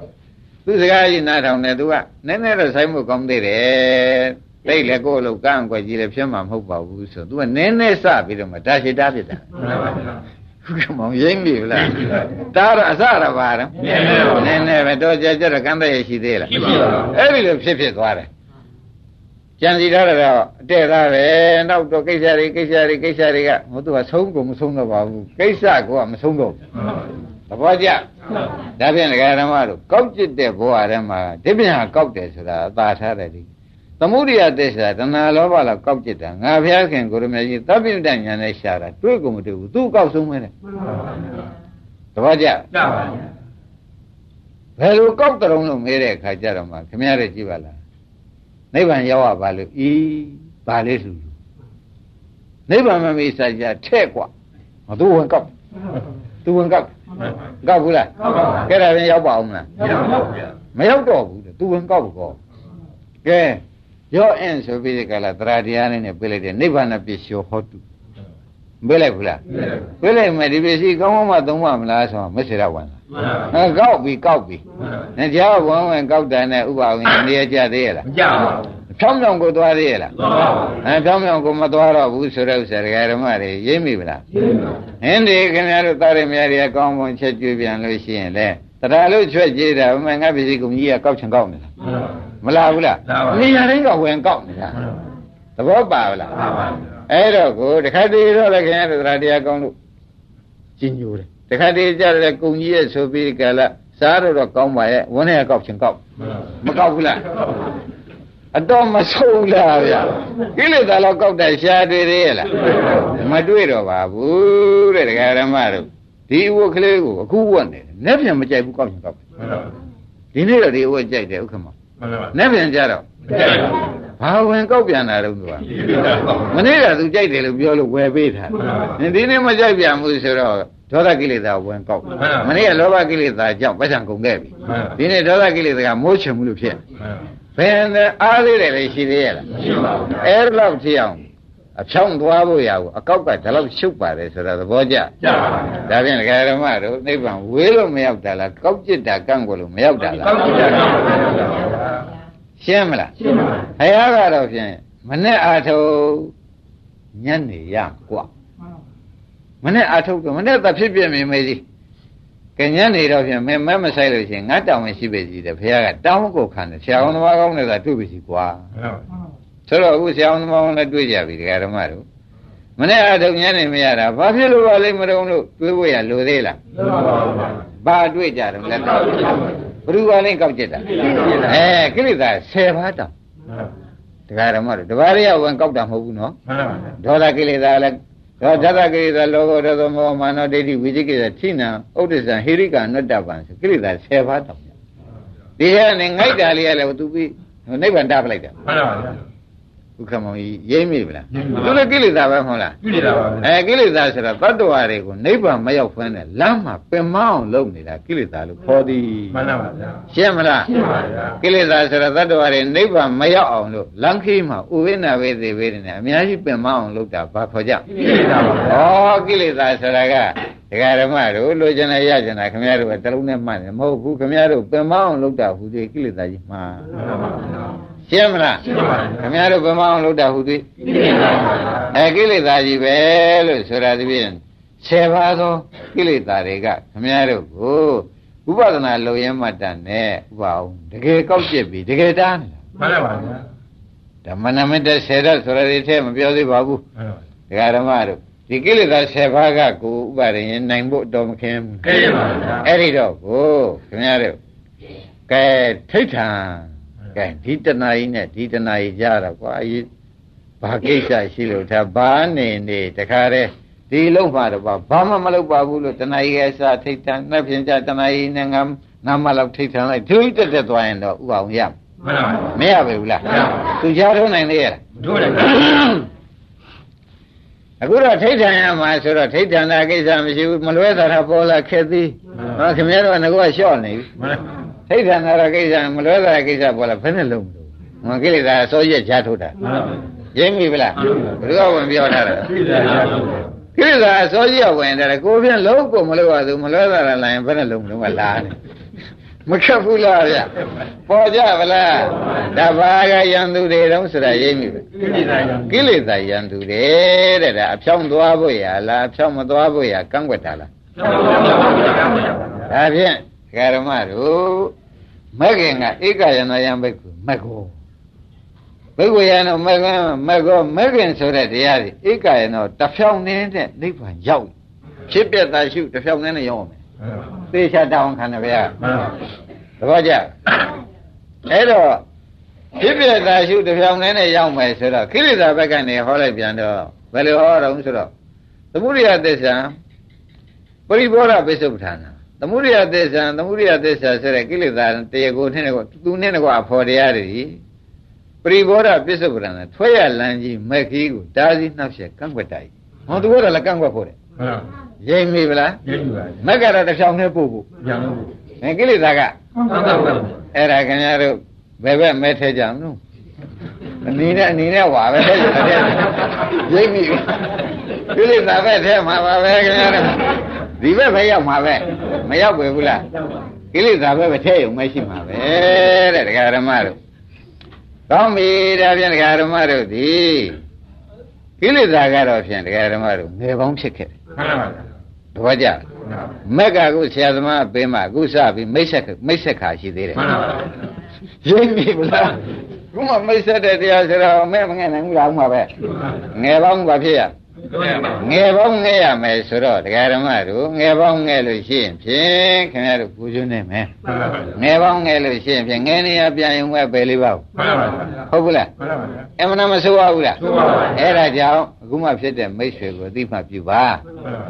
သူစကားကြီးနားထောင်တယ်သူကနည်းနည်းတော့ဆိုင်မှုကောင်းသေးတယ်တိတ်လည်းကိုယ့်လိုကန့်အကွက်ကြီးလည်းဖြစ်မှာမဟုတ်ပါဘူးဆိုသူကနည်းနည်းစပြီးတော့မှဒါရှိတာဖြစ်တာမှန်ပါဘူးဟုတ်ကဲ့မောင်ရင်းပြီလားဒါတော့အစရပါတော့နည်းနည်းပါနည်းနည်းပဲတော့ကြကြတော့ကမ်းတဲ့ရရှိသေးလားရှိပါဘူးအဲ့ဒီလိုဖြစ်ဖြစ်သွားတယ်ကြံစီထားတာတော့အတဲ့သားပဲနောက်တော့ကိစ္စတွေကိစ္စတွေကိစ္စတွေကဟိုသူကဆုံးကုန်မဆုံးတော့ပါဘူးကိစ္စကမဆုံးတော့ဘူးသ ဘောကျဒါဖြင့်ဒကာဓမ္မတို့ကောက်ကျစ်တဲ့ဘဝထဲမှာဒီပြန်ဟာကောက်တယ်ဆိုတာအသာထားတယ်ဒီသမုဒိယသစ္စာတဏှာလောဘလောက်ကောက်ကျစ်တာငါဘုရားခင်ကိုရမေကြီးသဗ္ဗိတဉာဏ်နဲ့ရှာတာတွေ့ကုန်မတွေ့ဘူးသူ့ကောက်ဆုံးမဲတယ်သဘောကျ ကြပါဘူး ဘယ်လိုကောက်တရုံလို့မေးတဲ့အခါကျတော့မှခင်ဗျားတို့ကြည့်ပါလားနိဗ္ဗာန်ရောက်ရပါလို့ဤဘာလေးလူလူနိဗ္ဗာန်မမေးစာကြထဲ့กว่าမသူဝင်ကောက်သူဝင်ကောက် ကောက်ဘူးလားကဲဒါရင်ရောက်ပါအောင်မလားမရောက်ပါဘူးဗျာမရောက်တော့ဘူးတဲ့သူဝင်ကောက်ကောကဲရောအင်းဆိုပြီးဒီကလာသရတရားနဲ့နဲ့ပြလိုက်တဲ့နိဗ္ဗာန်ပစ္စယောဟောတုပြလိုက်ဘူးလားပြလိုက်မယ်ဒီပစ္စည်းကောင်းကောင်းမှသုံးပါမလားဆိုတော့မစ္ဆေရဝန်လားမှန်ပါဘူးအဲကောက်ပြီးကောက်ပြီး။နဲ့ကြားဝင်ဝင်ကောက်တယ်နဲ့ဥပဝင်နေရကြသေးရဲ့လားမကြောက်ပါဘူး။ ဖြောင်းဖြောင်းကိုသွားသေးရဲ့လားသွားပါဘူး။အဲဖြောင်းဖြောင်းကိုမသွားတော့ဘူးဆိုတဲ့ဥစ္စာဒကာဓမ္မတွေရိပ်မိဗလားရှင်းပါ။ဟင်းဒီခင်ဗျားတို့သားရမြားတွေကကောင်းပုံချက်ကျွေးပြန်လို့ရှိရင်လေတရားလို့ချွတ်ကြည့်တာဘယ်မှာငါပစ္စည်းကုန်ကြီးကကောက်ချင်ကောက်နေတာမှန်ပါဘူးမလားဘူးလားလာပါဘူးနေရာတိုင်းကဝင်ကောက်နေတာမှန်သဘောပါဗလားပါပါအဲ့တော့ကိုတခါတည်းတော့လည်းခင်ဗျားတို့တရားတရားကောင်းလို့ကျင်ညိုတယ်တခါတည်းကြတယ်ကုန်ကြီးရဲ့ဆိုပြီးကြလားစားတော့တော့ကောင်းပါရဲ့ဝန်းထဲကကောက်ချင်ကောက်မကောက်ဘူးလား အတော့မဆုံးလားဗျာကိလေသာတော့ကောက်တယ်ရှားတွေ့သေးရဲ့လားမတွေ့တော့ပါဘူးတဲ့ဒကာရမတို့ဒီအဝတ်ကလေးကိုအခုဝတ်နေတယ်လက်ပြန်မကြိုက်ဘူးကောက်ချင်ကောက်တယ်ဒီနေ့တော့ဒီအဝတ်ကြိုက်တယ်ဥက္ကမမှန်ပါလက်ပြန်ကြတော့မကြောက်ပါဘူးဘာဝင်ကောက်ပြန်တာတော့သူကဒီလိုတော့မနေ့ကသူကြိုက်တယ်လို့ပြောလို့ဝယ်ပေးတာဒီနေ့မကြိုက်ပြန်ဘူးဆိုတော့ဒေါသကိလေသာဝင်ကောက်မနေ့ကလောဘကိလေသာကြောင့်ပတ်စံကုန်ခဲ့ပြီဒီနေ့ဒေါသကိလေသာကမိုးချင်မှုလို့ဖြစ် ဘယ်နဲ့အားလေးတယ်လေရှိသေးရဲ့လား ရှင်းပါဘူး အဲ့ဒီလောက်ထီအောင်အဖြောင်းသွားဖို့ရဘူးအကောက်ကဒါလောက်ရှုပ်ပါတယ်ဆိုတာသဘောကျ ကြပါဘူး ဒါဖြင့်ဒကာရမတို့နိဗ္ဗာန်ဝေးလို့မရောက်တာလားကောက်จิตတာကန့်ကွယ်လို့မရောက်တာလား ကောက်ကြည့်တာကောက်ကြည့်တာ ရှင်းမလား ရှင်းပါဘူး ဘုရားကတော့ဖြင့်မနဲ့အာထုတ်ညနေရกว่าမနဲ့အာထုတ်တော့မနဲ့သဖြစ်ပြမြင်မေးစီ ကညနေတော့ဖြင့်မဲမဲမဆိုင်လို့ရှိရင်ငါတောင်းဝင်ရှိပေစီတယ်ဘုရားကတောင်းကိုခံတယ်ဆရာအောင်သမားကောင်းတဲ့ကတွေ့ပြီစီကွာဆိုတော့အခုဆရာအောင်သမားအောင်လည်းတွေ့ကြပြီဒကာဓမ္မတို့မနေ့အထုံညနေမရတာဘာဖြစ်လို့ပါလိမ့်မတုံးလို့တွေးဖို့ရလိုသေးလားမှန်ပါဘူးဘာတွေ့ကြတယ်လဲဘ누구ကလည်းကောက်ကြည့်တာအဲကိလေသာ10ပါးတောင်တရားဓမ္မတို့တပါးရဝင်ကောက်တာမဟုတ်ဘူးနော်မှန်ပါဗျာဒေါသကိလေသာလည်း ဒေါသကိလေသာလောဘဒေါသမောဟမာနဒိဋ္ဌိဝိသိကိလေသာထိနံဥဒ္ဒဇံဟိရိကအနတ္တပံဆိုကိလေသာ10ပါးတောင်ဒီဟဲ့နဲ့ငိုက်တာလေးကလည်းသူပြီးနိဗ္ဗာန်တားပလိုက်တာမှန်ပါဗျာ ဥက္ကမောင်ကြီးရိမ့်မိဗလားရိပ်မိပါသူလည်းကိလေသာပဲမဟုတ်လားပြုနေတာပါဗျာအဲကိလေသာဆိုတာတတ္တဝါတွေကိုနိဗ္ဗာန်မရောက်ဖ ೇನೆ လမ်းမှာပင်မအောင်လုပ်နေတာကိလေသာလို့ခေါ်သည်မှန်ပါဗျာရှင်းမလားရှင်းပါဗျာကိလေသာဆိုတာတတ္တဝါတွေနိဗ္ဗာန်မရောက်အောင်လို့လမ်းခီးမှာဥဝိနာဝေသေဝေဒနဲ့အများကြီးပင်မအောင်လုပ်တာဘာခေါ်ကြပြုနေတာပါဗျာဩကိလေသာဆိုတာကဒကာဓမ္မတို့လိုချင်တယ်ရချင်တာခင်ဗျားတို့ကတလုံးနဲ့မှတ်တယ်မဟုတ်ဘူးခင်ဗျားတို့ပင်မအောင်လုပ်တာဟူသည်ကိလေသာကြီးမှာမှန်ပါဗျာ ရှင်းမလားရှင်းပါဗျာခင်ဗျားတို့ပင်မအောင်လုပ်တာဟူသည်ပြုနေတာပါဗျာအဲကိလေသာကြီးပဲလို့ဆိုတာဒီပြင်10ပါးသောကိလေသာတွေကခမည်းတော်ကိုဥပဒနာလုံရင်မှတ်တန်နဲ့ဥပအောင်တကယ်ကောက်ကျစ်ပြီတကယ်တားနေတာမှန်ပါဗျာဓမ္မနမတ္တ10ဓာတ်ဆိုတာဒီထဲမပြောသေးပါဘူးမှန်ပါဒကာဓမ္မတို့ဒီကိလေသာ10ပါးကကိုဥပါရင်နိုင်ဖို့တော်မခင်ဘူးကဲရပါဗျာအဲ့ဒီတော့ကိုခမည်းတော်ကဲထိဋ္ဌာန် ကဲဒီတဏှာကြီးနဲ့ဒီတဏှာကြီးကြတော့ကွာအရေးဘာကိစ္စရှိလို့ဒါဘာနေနေတခါတည်းဒီလုံးမှာတော့ဘာဘာမှမလုပ်ပါဘူးလို့တဏှာကြီးရဲ့အစာထိဋ္ဌာန်နှစ်ဖြင့်ကြတဏှာကြီးနဲ့ငါငါမလောက်ထိဋ္ဌာန်လိုက်ဒုတက်တက်သွားရင်တော့ဥအောင်ရမှန်ပါဗျာမရပါဘူးလားသူကြားထုံးနိုင်လေရလားတို့လည်းအခုတော့ထိဋ္ဌာန်ရမှာဆိုတော့ထိဋ္ဌာန်တာကိစ္စမရှိဘူးမလွဲတာတာပေါ်လာခဲ့သည်ဟောခင်ဗျားတို့ကငါကလျှော့နေပြီ မှန်ထိဋ္ဌာန်တာကိစ္စမလွဲတာကိစ္စပေါ်လာဘယ်နဲ့လုံးမလို့ငါကိလေသာအစိုးရကြားထုတ်တာပါရင်းပြီဗလားဘယ်သူကဝင်ပြောထားတာပြုနေတာပါကိလေသာအစိုးရဝင်တယ်ကိုပြန်လုံးကိုမလို့ရသူမလွဲတာလာရင်ဘယ်နဲ့လုံးမလို့ကလာတယ်မခက်ဘူးလားဗျပေါ်ကြဗလားဒါဘာကယံသူတွေတုံးဆိုတာရိပ်မိပဲပြုနေတာရောကိလေသာယံသူတွေတဲ့ဒါအဖြောင်းသွားဖို့ရလားအဖြောင်းမသွားဖို့ရကန့်ကွက်တာလားဒါဖြင့် ဓမ္မတို့မဂ္ဂင်ကဧကယနာယံဘိက္ခုမဂ္ဂောဘိက္ခုယနောမဂ္ဂင်မဂ္ဂောမဂ္ဂင်ဆိုတဲ့တရားတွေဧကယနောတစ်ဖြောင်းနေတဲ့နိဗ္ဗာန်ရောက်ဖြစ်ပြတာရှုတစ်ဖြောင်းနဲ့ရောက်မယ်သေချာတောင်းခံတယ်ဗျာမှန်ပါသဘောကျအဲ့တော့ဖြစ်ပြတာရှုတစ်ဖြောင်းနဲ့ရောက်မယ်ဆိုတော့ခိရိတာဘက်ကနေဟောလိုက်ပြန်တော့ဘယ်လိုဟောတော့ဆိုတော့သမုဒိယသစ္စာပရိဘောဓပိစ္ဆုပ္ပဌာနာ သမုဒိယသစ္စာသမုဒိယသစ္စာဆိုတဲ့ကိလေသာတရားကိုနဲ့ကိုသူနဲ့ကွာအဖော်တရားတွေပရိဘောဓပိစ္ဆုပ္ပဌာနာထွက်ရလန်းကြီးမက်ခီးကိုဒါစီနှောက်ရက်ကန့်ကွက်တိုက်ဟောသူကတော့လည်းကန့်ကွက်ဖို့တဲ့မှန်ပါရိပ်မိဗလားရည်ယူပါမက်ကတော့တစ်ဖြောင်းနဲ့ပို့ဖို့ရံလို့အဲကိလေသာကမှန်ပါပါအဲ့ဒါခင်ဗျားတို့ဘယ်ဘက်မဲထဲကြမလို့အနည်းနဲ့အနည်းနဲ့ဝါပဲထဲကြတယ်ရိပ်မိကိလေသာပဲထဲမှာပါပဲခင်ဗျားတို့ ဒီဘက်ပဲရောက်မှာပဲမရောက်ပဲဘူးလားကိလေသာပဲပဲထဲရုံမရှိမှာပဲတဲ့ဒကာဓမ္မတို့ကောင်းပြီဒါပြန်ဒကာဓမ္မတို့ဒီကိလေသာကတော့ဖြင့်ဒကာဓမ္မတို့ငယ်ပေါင်းဖြစ်ခဲ့တယ်မှန်ပါတပည့်ကြမက်ကကုဆရာသမားပေးမှအခုစပြီးမိတ်ဆက်မိတ်ဆက်ခါရှိသေးတယ်မှန်ပါရိပ်ပြီဗလားခုမှမိတ်ဆက်တဲ့တရားဆိုတော့မဲမငဲ့နိုင်ဘူးလားဥမှာပဲငယ်ပေါင်းဘာဖြစ်ရ ငယ်ပေါင်းငဲ့ရမယ်ဆိုတော့တရားဓမ္မတို့ငယ်ပေါင်းငဲ့လို့ရှိရင်ဖြင့်ခင်ဗျားတို့ပူဇွန်းနေမယ်မှန်ပါငယ်ပေါင်းငဲ့လို့ရှိရင်ဖြင့်ငယ်နေရပြန်ရင်ဝဲပဲလေးပါ့မှန်ပါဟုတ်ဘူးလားမှန်ပါအမှန်တမဆိုးရဘူးလားဆိုးပါဘူးအဲ့ဒါကြောင့်အခုမှဖြစ်တဲ့မိတ်ဆွေကိုအသိမှပြုပါ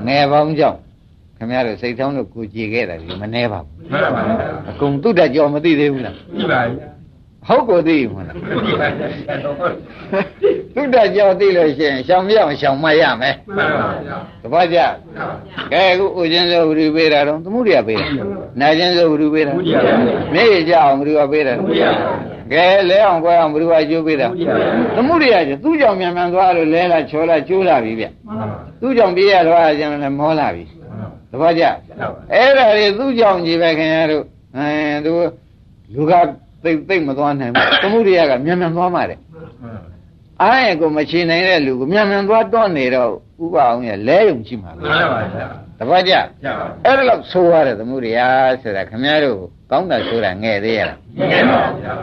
မှန်ပါငယ်ပေါင်းကြောင့်ခင်ဗျားတို့စိတ်ထောင်းတို့ကိုကြည်ခဲ့တာဒီမနှဲပါဘူးမှန်ပါအကုန်သူ့တက်ကြောမသိသေးဘူးလားပြီပါ ဟုတ်ကိုသိမလားပြီပါသူ့တက်ကြောသိလို့ရှိရင်ရှောင်မရအောင်ရှောင်မရမယ်မှန်ပါတပည့်ကြကဲအခုဥချင်းစိုးဘုရားပေးတာတော့သမှုရိယပေးတာနာချင်းစိုးဘုရားပေးတာမျက်ရည်ကြအောင်ဘုရားပေးတာကဲလဲအောင်ကွဲအောင်ဘုရားကျိုးပေးတာသမှုရိယကျသူ့ကြောင့်မြန်မြန်သွားလို့လဲလာချောလာကျိုးလာပြီဗျသူ့ကြောင့်ပြေးရတော့အကျန်လည်းမောလာပြီတပည့်ကြအဲ့ဒါတွေသူ့ကြောင့်ကြီးပဲခင်ဗျားတို့အဲသူလူက သိပ်သိပ်မသွားနိုင်ဘူးသမှုရိယကမြန်မြန်သွားမှာတဲ့အားရကိုမချေနိုင်တဲ့လူကိုမြန်မြန်သွားတော့နေတော့ဥပအောင်ရလဲယုံရှိမှာပဲမှန်ပါဗျာတပည့်ကြကျပါအဲ့ဒါလောက်ဆိုးရတယ်သမှုရိယဆိုတာခင်ဗျားတို့ကောင်းတာဆိုတာငဲ့သေးရလားငယ်ပါဗျာ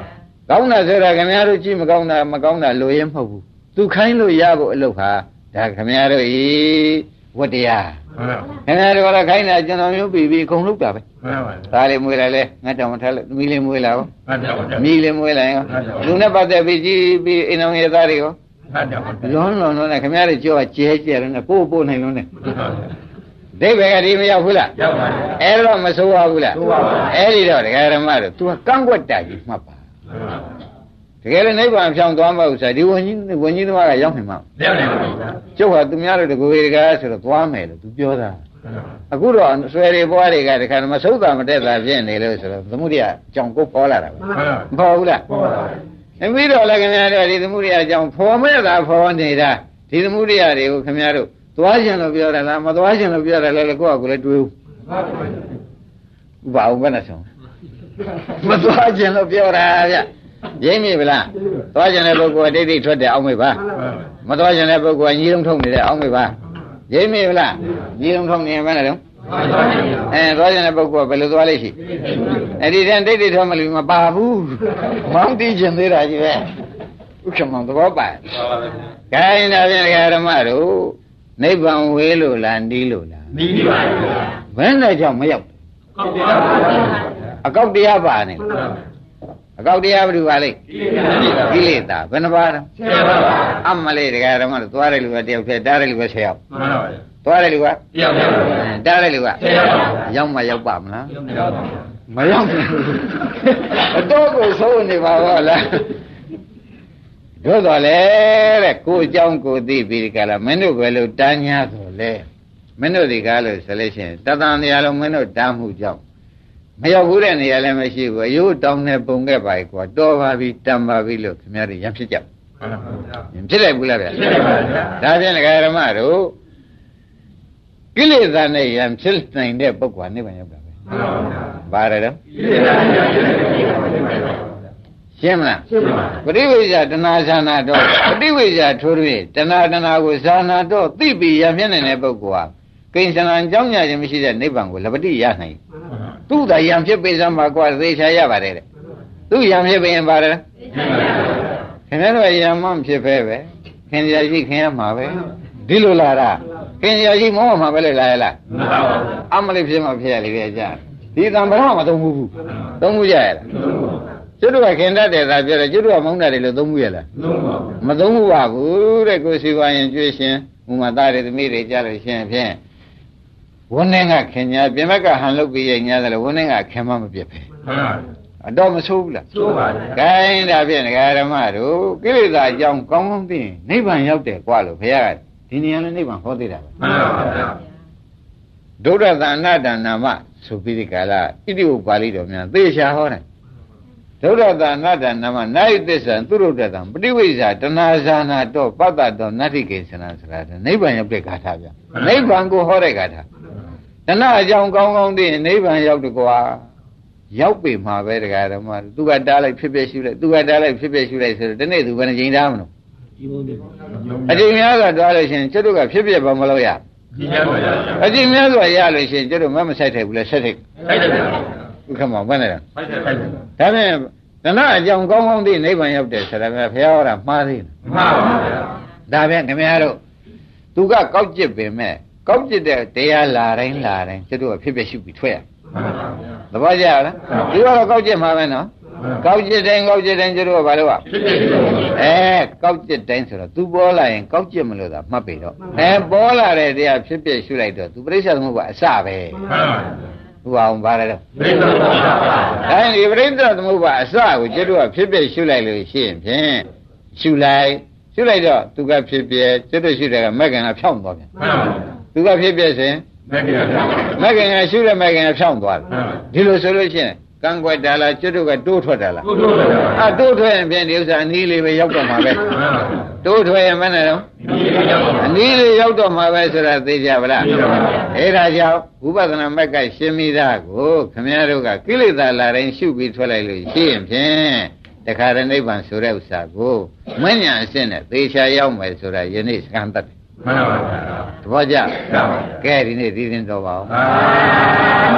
ကောင်းတာဆိုတာခင်ဗျားတို့ကြည့်မကောင်းတာမကောင်းတာလိုရင်မဟုတ်ဘူးသူခိုင်းလို့ရဖို့အလုပ်ဟာဒါခင်ဗျားတို့ဤ ဝတ္တရားမှမှန်ပါခင်ဗျားတို့ကတော့ခိုင်းတာကျွန်တော်မျိုးပြီးပြီးအကုန်လုပ်တာပဲမှန်ပါဒါလေးမွေးလိုက်လဲငါတောင်မထားလိုက်သမီးလေးမွေးလာရောမှန်ပါဗျာမိလေးမွေးလိုက်ရောလူနဲ့ပတ်သက်ပြီးကြီးပြီးအိမ်တော်ရဲ့သားတွေရောမှန်ပါဗျာလွန်းလွန်းလွန်းနဲ့ခင်ဗျားတို့ကြောကကျဲကျဲနဲ့ပို့ပို့နိုင်လွန်းနဲ့မှန်ပါဗျာဒိဗေကဒီမရောက်ဘူးလားရောက်ပါဗျာအဲ့တော့မဆိုးပါဘူးလားဆိုးပါဘူးအဲ့ဒီတော့ဒကာရမတို့ तू ကကန့်ကွက်တာကြီးမှတ်ပါ တကယ်လို့နိဗ္ဗာန်ဖြောင်းသွားမှာဥစ္စာဒီဝဉ္ကြီးဝဉ္ကြီးသမားကရောက်နေမှာရောက်နေပါဗျာကျုပ်ကသူများတို့တကူရေတကားဆိုတော့သွားမယ်လို့ तू ပြောတာအခုတော့ဆွေတွေဘွားတွေကတခါမဆုပ်တာမတက်တာဖြစ်နေလို့ဆိုတော့သမှုရိယအကြောင်းကိုပေါ်လာတာပဲမှန်ပါမပေါ်ဘူးလားပေါ်ပါဗျာအမိတော့လည်းခင်ဗျားတို့ဒီသမှုရိယအကြောင်းဖော်မဲ့တာဖော်နေတာဒီသမှုရိယတွေကိုခင်ဗျားတို့သွားခြင်းလို့ပြောတယ်လားမသွားခြင်းလို့ပြောတယ်လဲကိုယ့်အကူလည်းတွေးဘူးဘာအောင်ဘယ်နဲ့ဆုံးမသွားခြင်းလို့ပြောတာဗျ ရင်းမိဗလားသွားခြင်းတဲ့ပုဂ္ဂိုလ်ကဒိဋ္ဌိထွက်တယ်အောက်မေ့ပါမသွားခြင်းတဲ့ပုဂ္ဂိုလ်ကညီလုံးထုံနေတဲ့အောက်မေ့ပါရင်းမိဗလားညီလုံးထုံနေရင်ဘယ်နဲ့တော့အဲသွားခြင်းတဲ့ပုဂ္ဂိုလ်ကဘယ်လိုသွားလိမ့်ရှိအဲ့ဒီတန်ဒိဋ္ဌိထွက်မလို့မပါဘူးမောင်းတီးခြင်းသေးတာကြီးပဲဥက္ကမောင်သဘောပါခိုင်းတာဖြင့်ဓမ္မတို့နိဗ္ဗာန်ဝေးလို့လားနီးလို့လားနီးပါဗျာဘယ်နဲ့ကြောင့်မရောက်ကောက်ပါဗျာအကောက်တရားပါနေလား အကောက်တရားဘာလို့ပါလိမ့်ကိလေသာဘယ်နှပါတော့ဆရာပါဗျာအမလေးတရားဓမ္မတို့သွားတယ်လူကတယောက်တည်းတားတယ်လူက10ယောက်မှန်ပါဗျာသွားတယ်လူကတယောက်တည်းပါဗျာတားတယ်လူကဆရာပါဗျာရောက်မှရောက်ပါမလားရောက်ပါဗျာမရောက်ဘူးအတော့ကိုဆုံးနေပါတော့လားတို့တော်လေတဲ့ကိုအကြောင်းကိုသိပြီးဒီကလာမင်းတို့ဘယ်လိုတန်းညာဆိုလဲမင်းတို့ဒီကားလို့ဆိုလို့ရှိရင်တသံတရားလုံးမင်းတို့တန်းမှုကြောင့် မရောက်ဘူးတဲ့နေရာလည်းမရှိဘူးအယိုးတောင်းနေပုံခဲ့ပါ යි ကွာတော်ပါပြီတန်ပါပြီလို့ခင်ဗျားတို့ရံဖြစ်ကြမှန်ပါဗျာရင်ဖြစ်လိုက်ဘူးလားဗျာဖြစ်ပါဗျာဒါဖြင့်ဒကာရမတို့ကိလေသာနဲ့ရံဖြစ်နိုင်တဲ့ပုဂ္ဂိုလ်ကနိဗ္ဗာန်ရောက်တာပဲမှန်ပါဗျာဘာရတော့ဒီလိုလားဗျာဒီလိုပါဗျာရှင်းမလားရှင်းပါပရိဝိဇ္ဇာတဏှာဇာနာတော့ပရိဝိဇ္ဇာထိုးထွေးတဏှာတဏှာကိုဇာနာတော့သိပြီးရမျက်နေတဲ့ပုဂ္ဂိုလ်ဟာ ကိဉ္စနာအကြောင်းညာခြင်းမရှိတဲ့နိဗ္ဗာန်ကိုလပတိရနိုင်သူ့သာယံဖြစ်ပေစမ်းပါကွာသေချာရပါတယ်တဲ့သူ့ယံဖြစ်ပေရင်ပါတယ်ခင်ဗျားတို့ယံမဖြစ်ပဲပဲခင်ဗျာရှိခင်ရမှာပဲဒီလိုလာတာခင်ဗျာရှိမောမှာပဲလေလာရလားမှန်ပါဗျာအမလေးဖြစ်မှဖြစ်ရလေကြကြဒီတံပရမသုံးဘူးဘူးသုံးမှုရရလားကျွတ်တို့ကခင်တတ်တယ်သာပြောတယ်ကျွတ်တို့ကမောင်းတတ်တယ်လို့သုံးမှုရလားလုံးပါမသုံးဘူးပါဘူးတဲ့ကိုစီဝါရင်ကျွေးရှင်ဥမာသားတွေသမီးတွေကြားလို့ရှင်ဖြင့် ဝန်းနေကခင်ညာပြင်ဘက်ကဟန်လုပ်ပြီးရင်ညာတယ်လို့ဝန်းနေကခင်မမပြတ်ပဲမှန်ပါအတော့မဆိုးဘူးလားဆိုးပါဗျာဂိုင်းဒါဖြင့်ဒကာဓမ္မတို့ကိလေသာအကြောင်းကောင်းကောင်းသိရင်နိဗ္ဗာန်ရောက်တယ်ကွာလို့ဘုရားကဒီနေရာနဲ့နိဗ္ဗာန်ဟောသေးတာပဲမှန်ပါဗျာဒုဒ္ဒသအနတ္တနာမဆိုပြီးဒီကလာဣတိဝပါဠိတော်များသေချာဟောတယ်ဒုဒ္ဒသအနတ္တနာမနာယသစ္ဆံသူရုဒ္ဒတံပฏิဝိဇ္ဇာတဏှာဇာနာတော့ပတ္တတော်နတ္တိကေသနာဆိုတာတဲ့နိဗ္ဗာန်ရောက်တဲ့ဂါထာဗျနိဗ္ဗာန်ကိုဟောတဲ့ဂါထာ တဏှာအကြောင်းကောင်းကောင်းသိရင်နိဗ္ဗာန်ရောက်တယ်ကွာရောက်ပြီမှာပဲတရားဓမ္မသူကတားလိုက်ဖြစ်ဖြစ်ရှုလိုက်သူကတားလိုက်ဖြစ်ဖြစ်ရှုလိုက်ဆိုတော့ဒီနေ့သူဘယ်နှကြိမ်တားမလို့ဒီဘုံဒီအချိန်များစွာတွားလို့ရှိရင်ကျွတ်တို့ကဖြစ်ဖြစ်ဘာမလို့ရဒီရပါဗျာအချိန်များစွာရလို့ရှိရင်ကျွတ်တို့မမဆိုင်ထိုက်ဘူးလေဆက်ထိုက်ထိုက်တယ်ဗျာဥက္ကမောင်ဘယ်နဲ့လဲထိုက်တယ်ထိုက်တယ်ဒါဖြင့်တဏှာအကြောင်းကောင်းကောင်းသိနိဗ္ဗာန်ရောက်တယ်ဆိုတာကဘုရားဟောတာမှားသေးတယ်မှန်ပါဗျာဒါဖြင့်ခင်ဗျားတို့သူကကောက်ကျစ်ပင်မဲ့ ကောက်ကျစ်တဲ့တရားလာတိုင်းလာတိုင်းကျွတ်တို့ကဖြစ်ဖြစ်ရှုပြီးထွက်ရမှန်ပါဗျာသဘောကျလားဒီကတော့ကောက်ကျစ်မှာပဲနော်ကောက်ကျစ်တိုင်းကောက်ကျစ်တိုင်းကျွတ်တို့ကဘာလို့ကဖြစ်ဖြစ်ဖြစ်အဲကောက်ကျစ်တိုင်းဆိုတော့ तू ပေါ်လာရင်ကောက်ကျစ်မလို့သာမှတ်ပြီတော့အဲပေါ်လာတဲ့တရားဖြစ်ဖြစ်ရှုလိုက်တော့ तू ပြိဿသမုပ္ပါအစပဲမှန်ပါသူအောင်ပါရတော့ဘိသာပါဗျာဒါရင်ဒီပြိဿသမုပ္ပါအစကိုကျွတ်တို့ကဖြစ်ဖြစ်ရှုလိုက်လို့ရှိရင်ဖြင့်ရှုလိုက်ရှုလိုက်တော့သူကဖြစ်ဖြစ်ကျွတ်တို့ရှုတယ်ကမက်ကင်ကဖြောင်းသွားပြန်မှန်ပါ သူကဖြစ်ဖြစ်ဆိုရင်မက်ကရဗျာမက်ကင်ကရှုတဲ့မက်ကင်ကဖြောင်းသွားတယ်မှန်ပါဒီလိုဆိုလို့ရှိရင်ကံကွက်တာလားကျွတ်တို့ကတိုးထွက်တာလားဟုတ်တော့ဗျာအာတိုးထွက်ရင်ဖြင့်ဒီဥစ္စာအနည်းလေးပဲရောက်တော့မှာပဲမှန်ပါတိုးထွက်ရင်မနဲ့တော့ဒီရောက်ပါအနည်းလေးရောက်တော့မှာပဲဆိုတာသိကြပါလားအဲဒါကြောင့်ဝိပဿနာမက်ကရှင်းမိတာကိုခမည်းတော်ကကိလေသာလာတိုင်းရှုပြီးထွက်လိုက်လို့ရှိရင်ဖြင့်တခါတည်းနိဗ္ဗာန်ဆိုတဲ့ဥစ္စာကိုမဉ္ဇဏ်အရှင်းနဲ့သေချာရောက်မယ်ဆိုတာယနေ့စကံတတ်တယ် မှန်ပါဗျာတပည့်ကြကဲဒီနေ့ဒီရင်တော်ပါအောင်သာသာ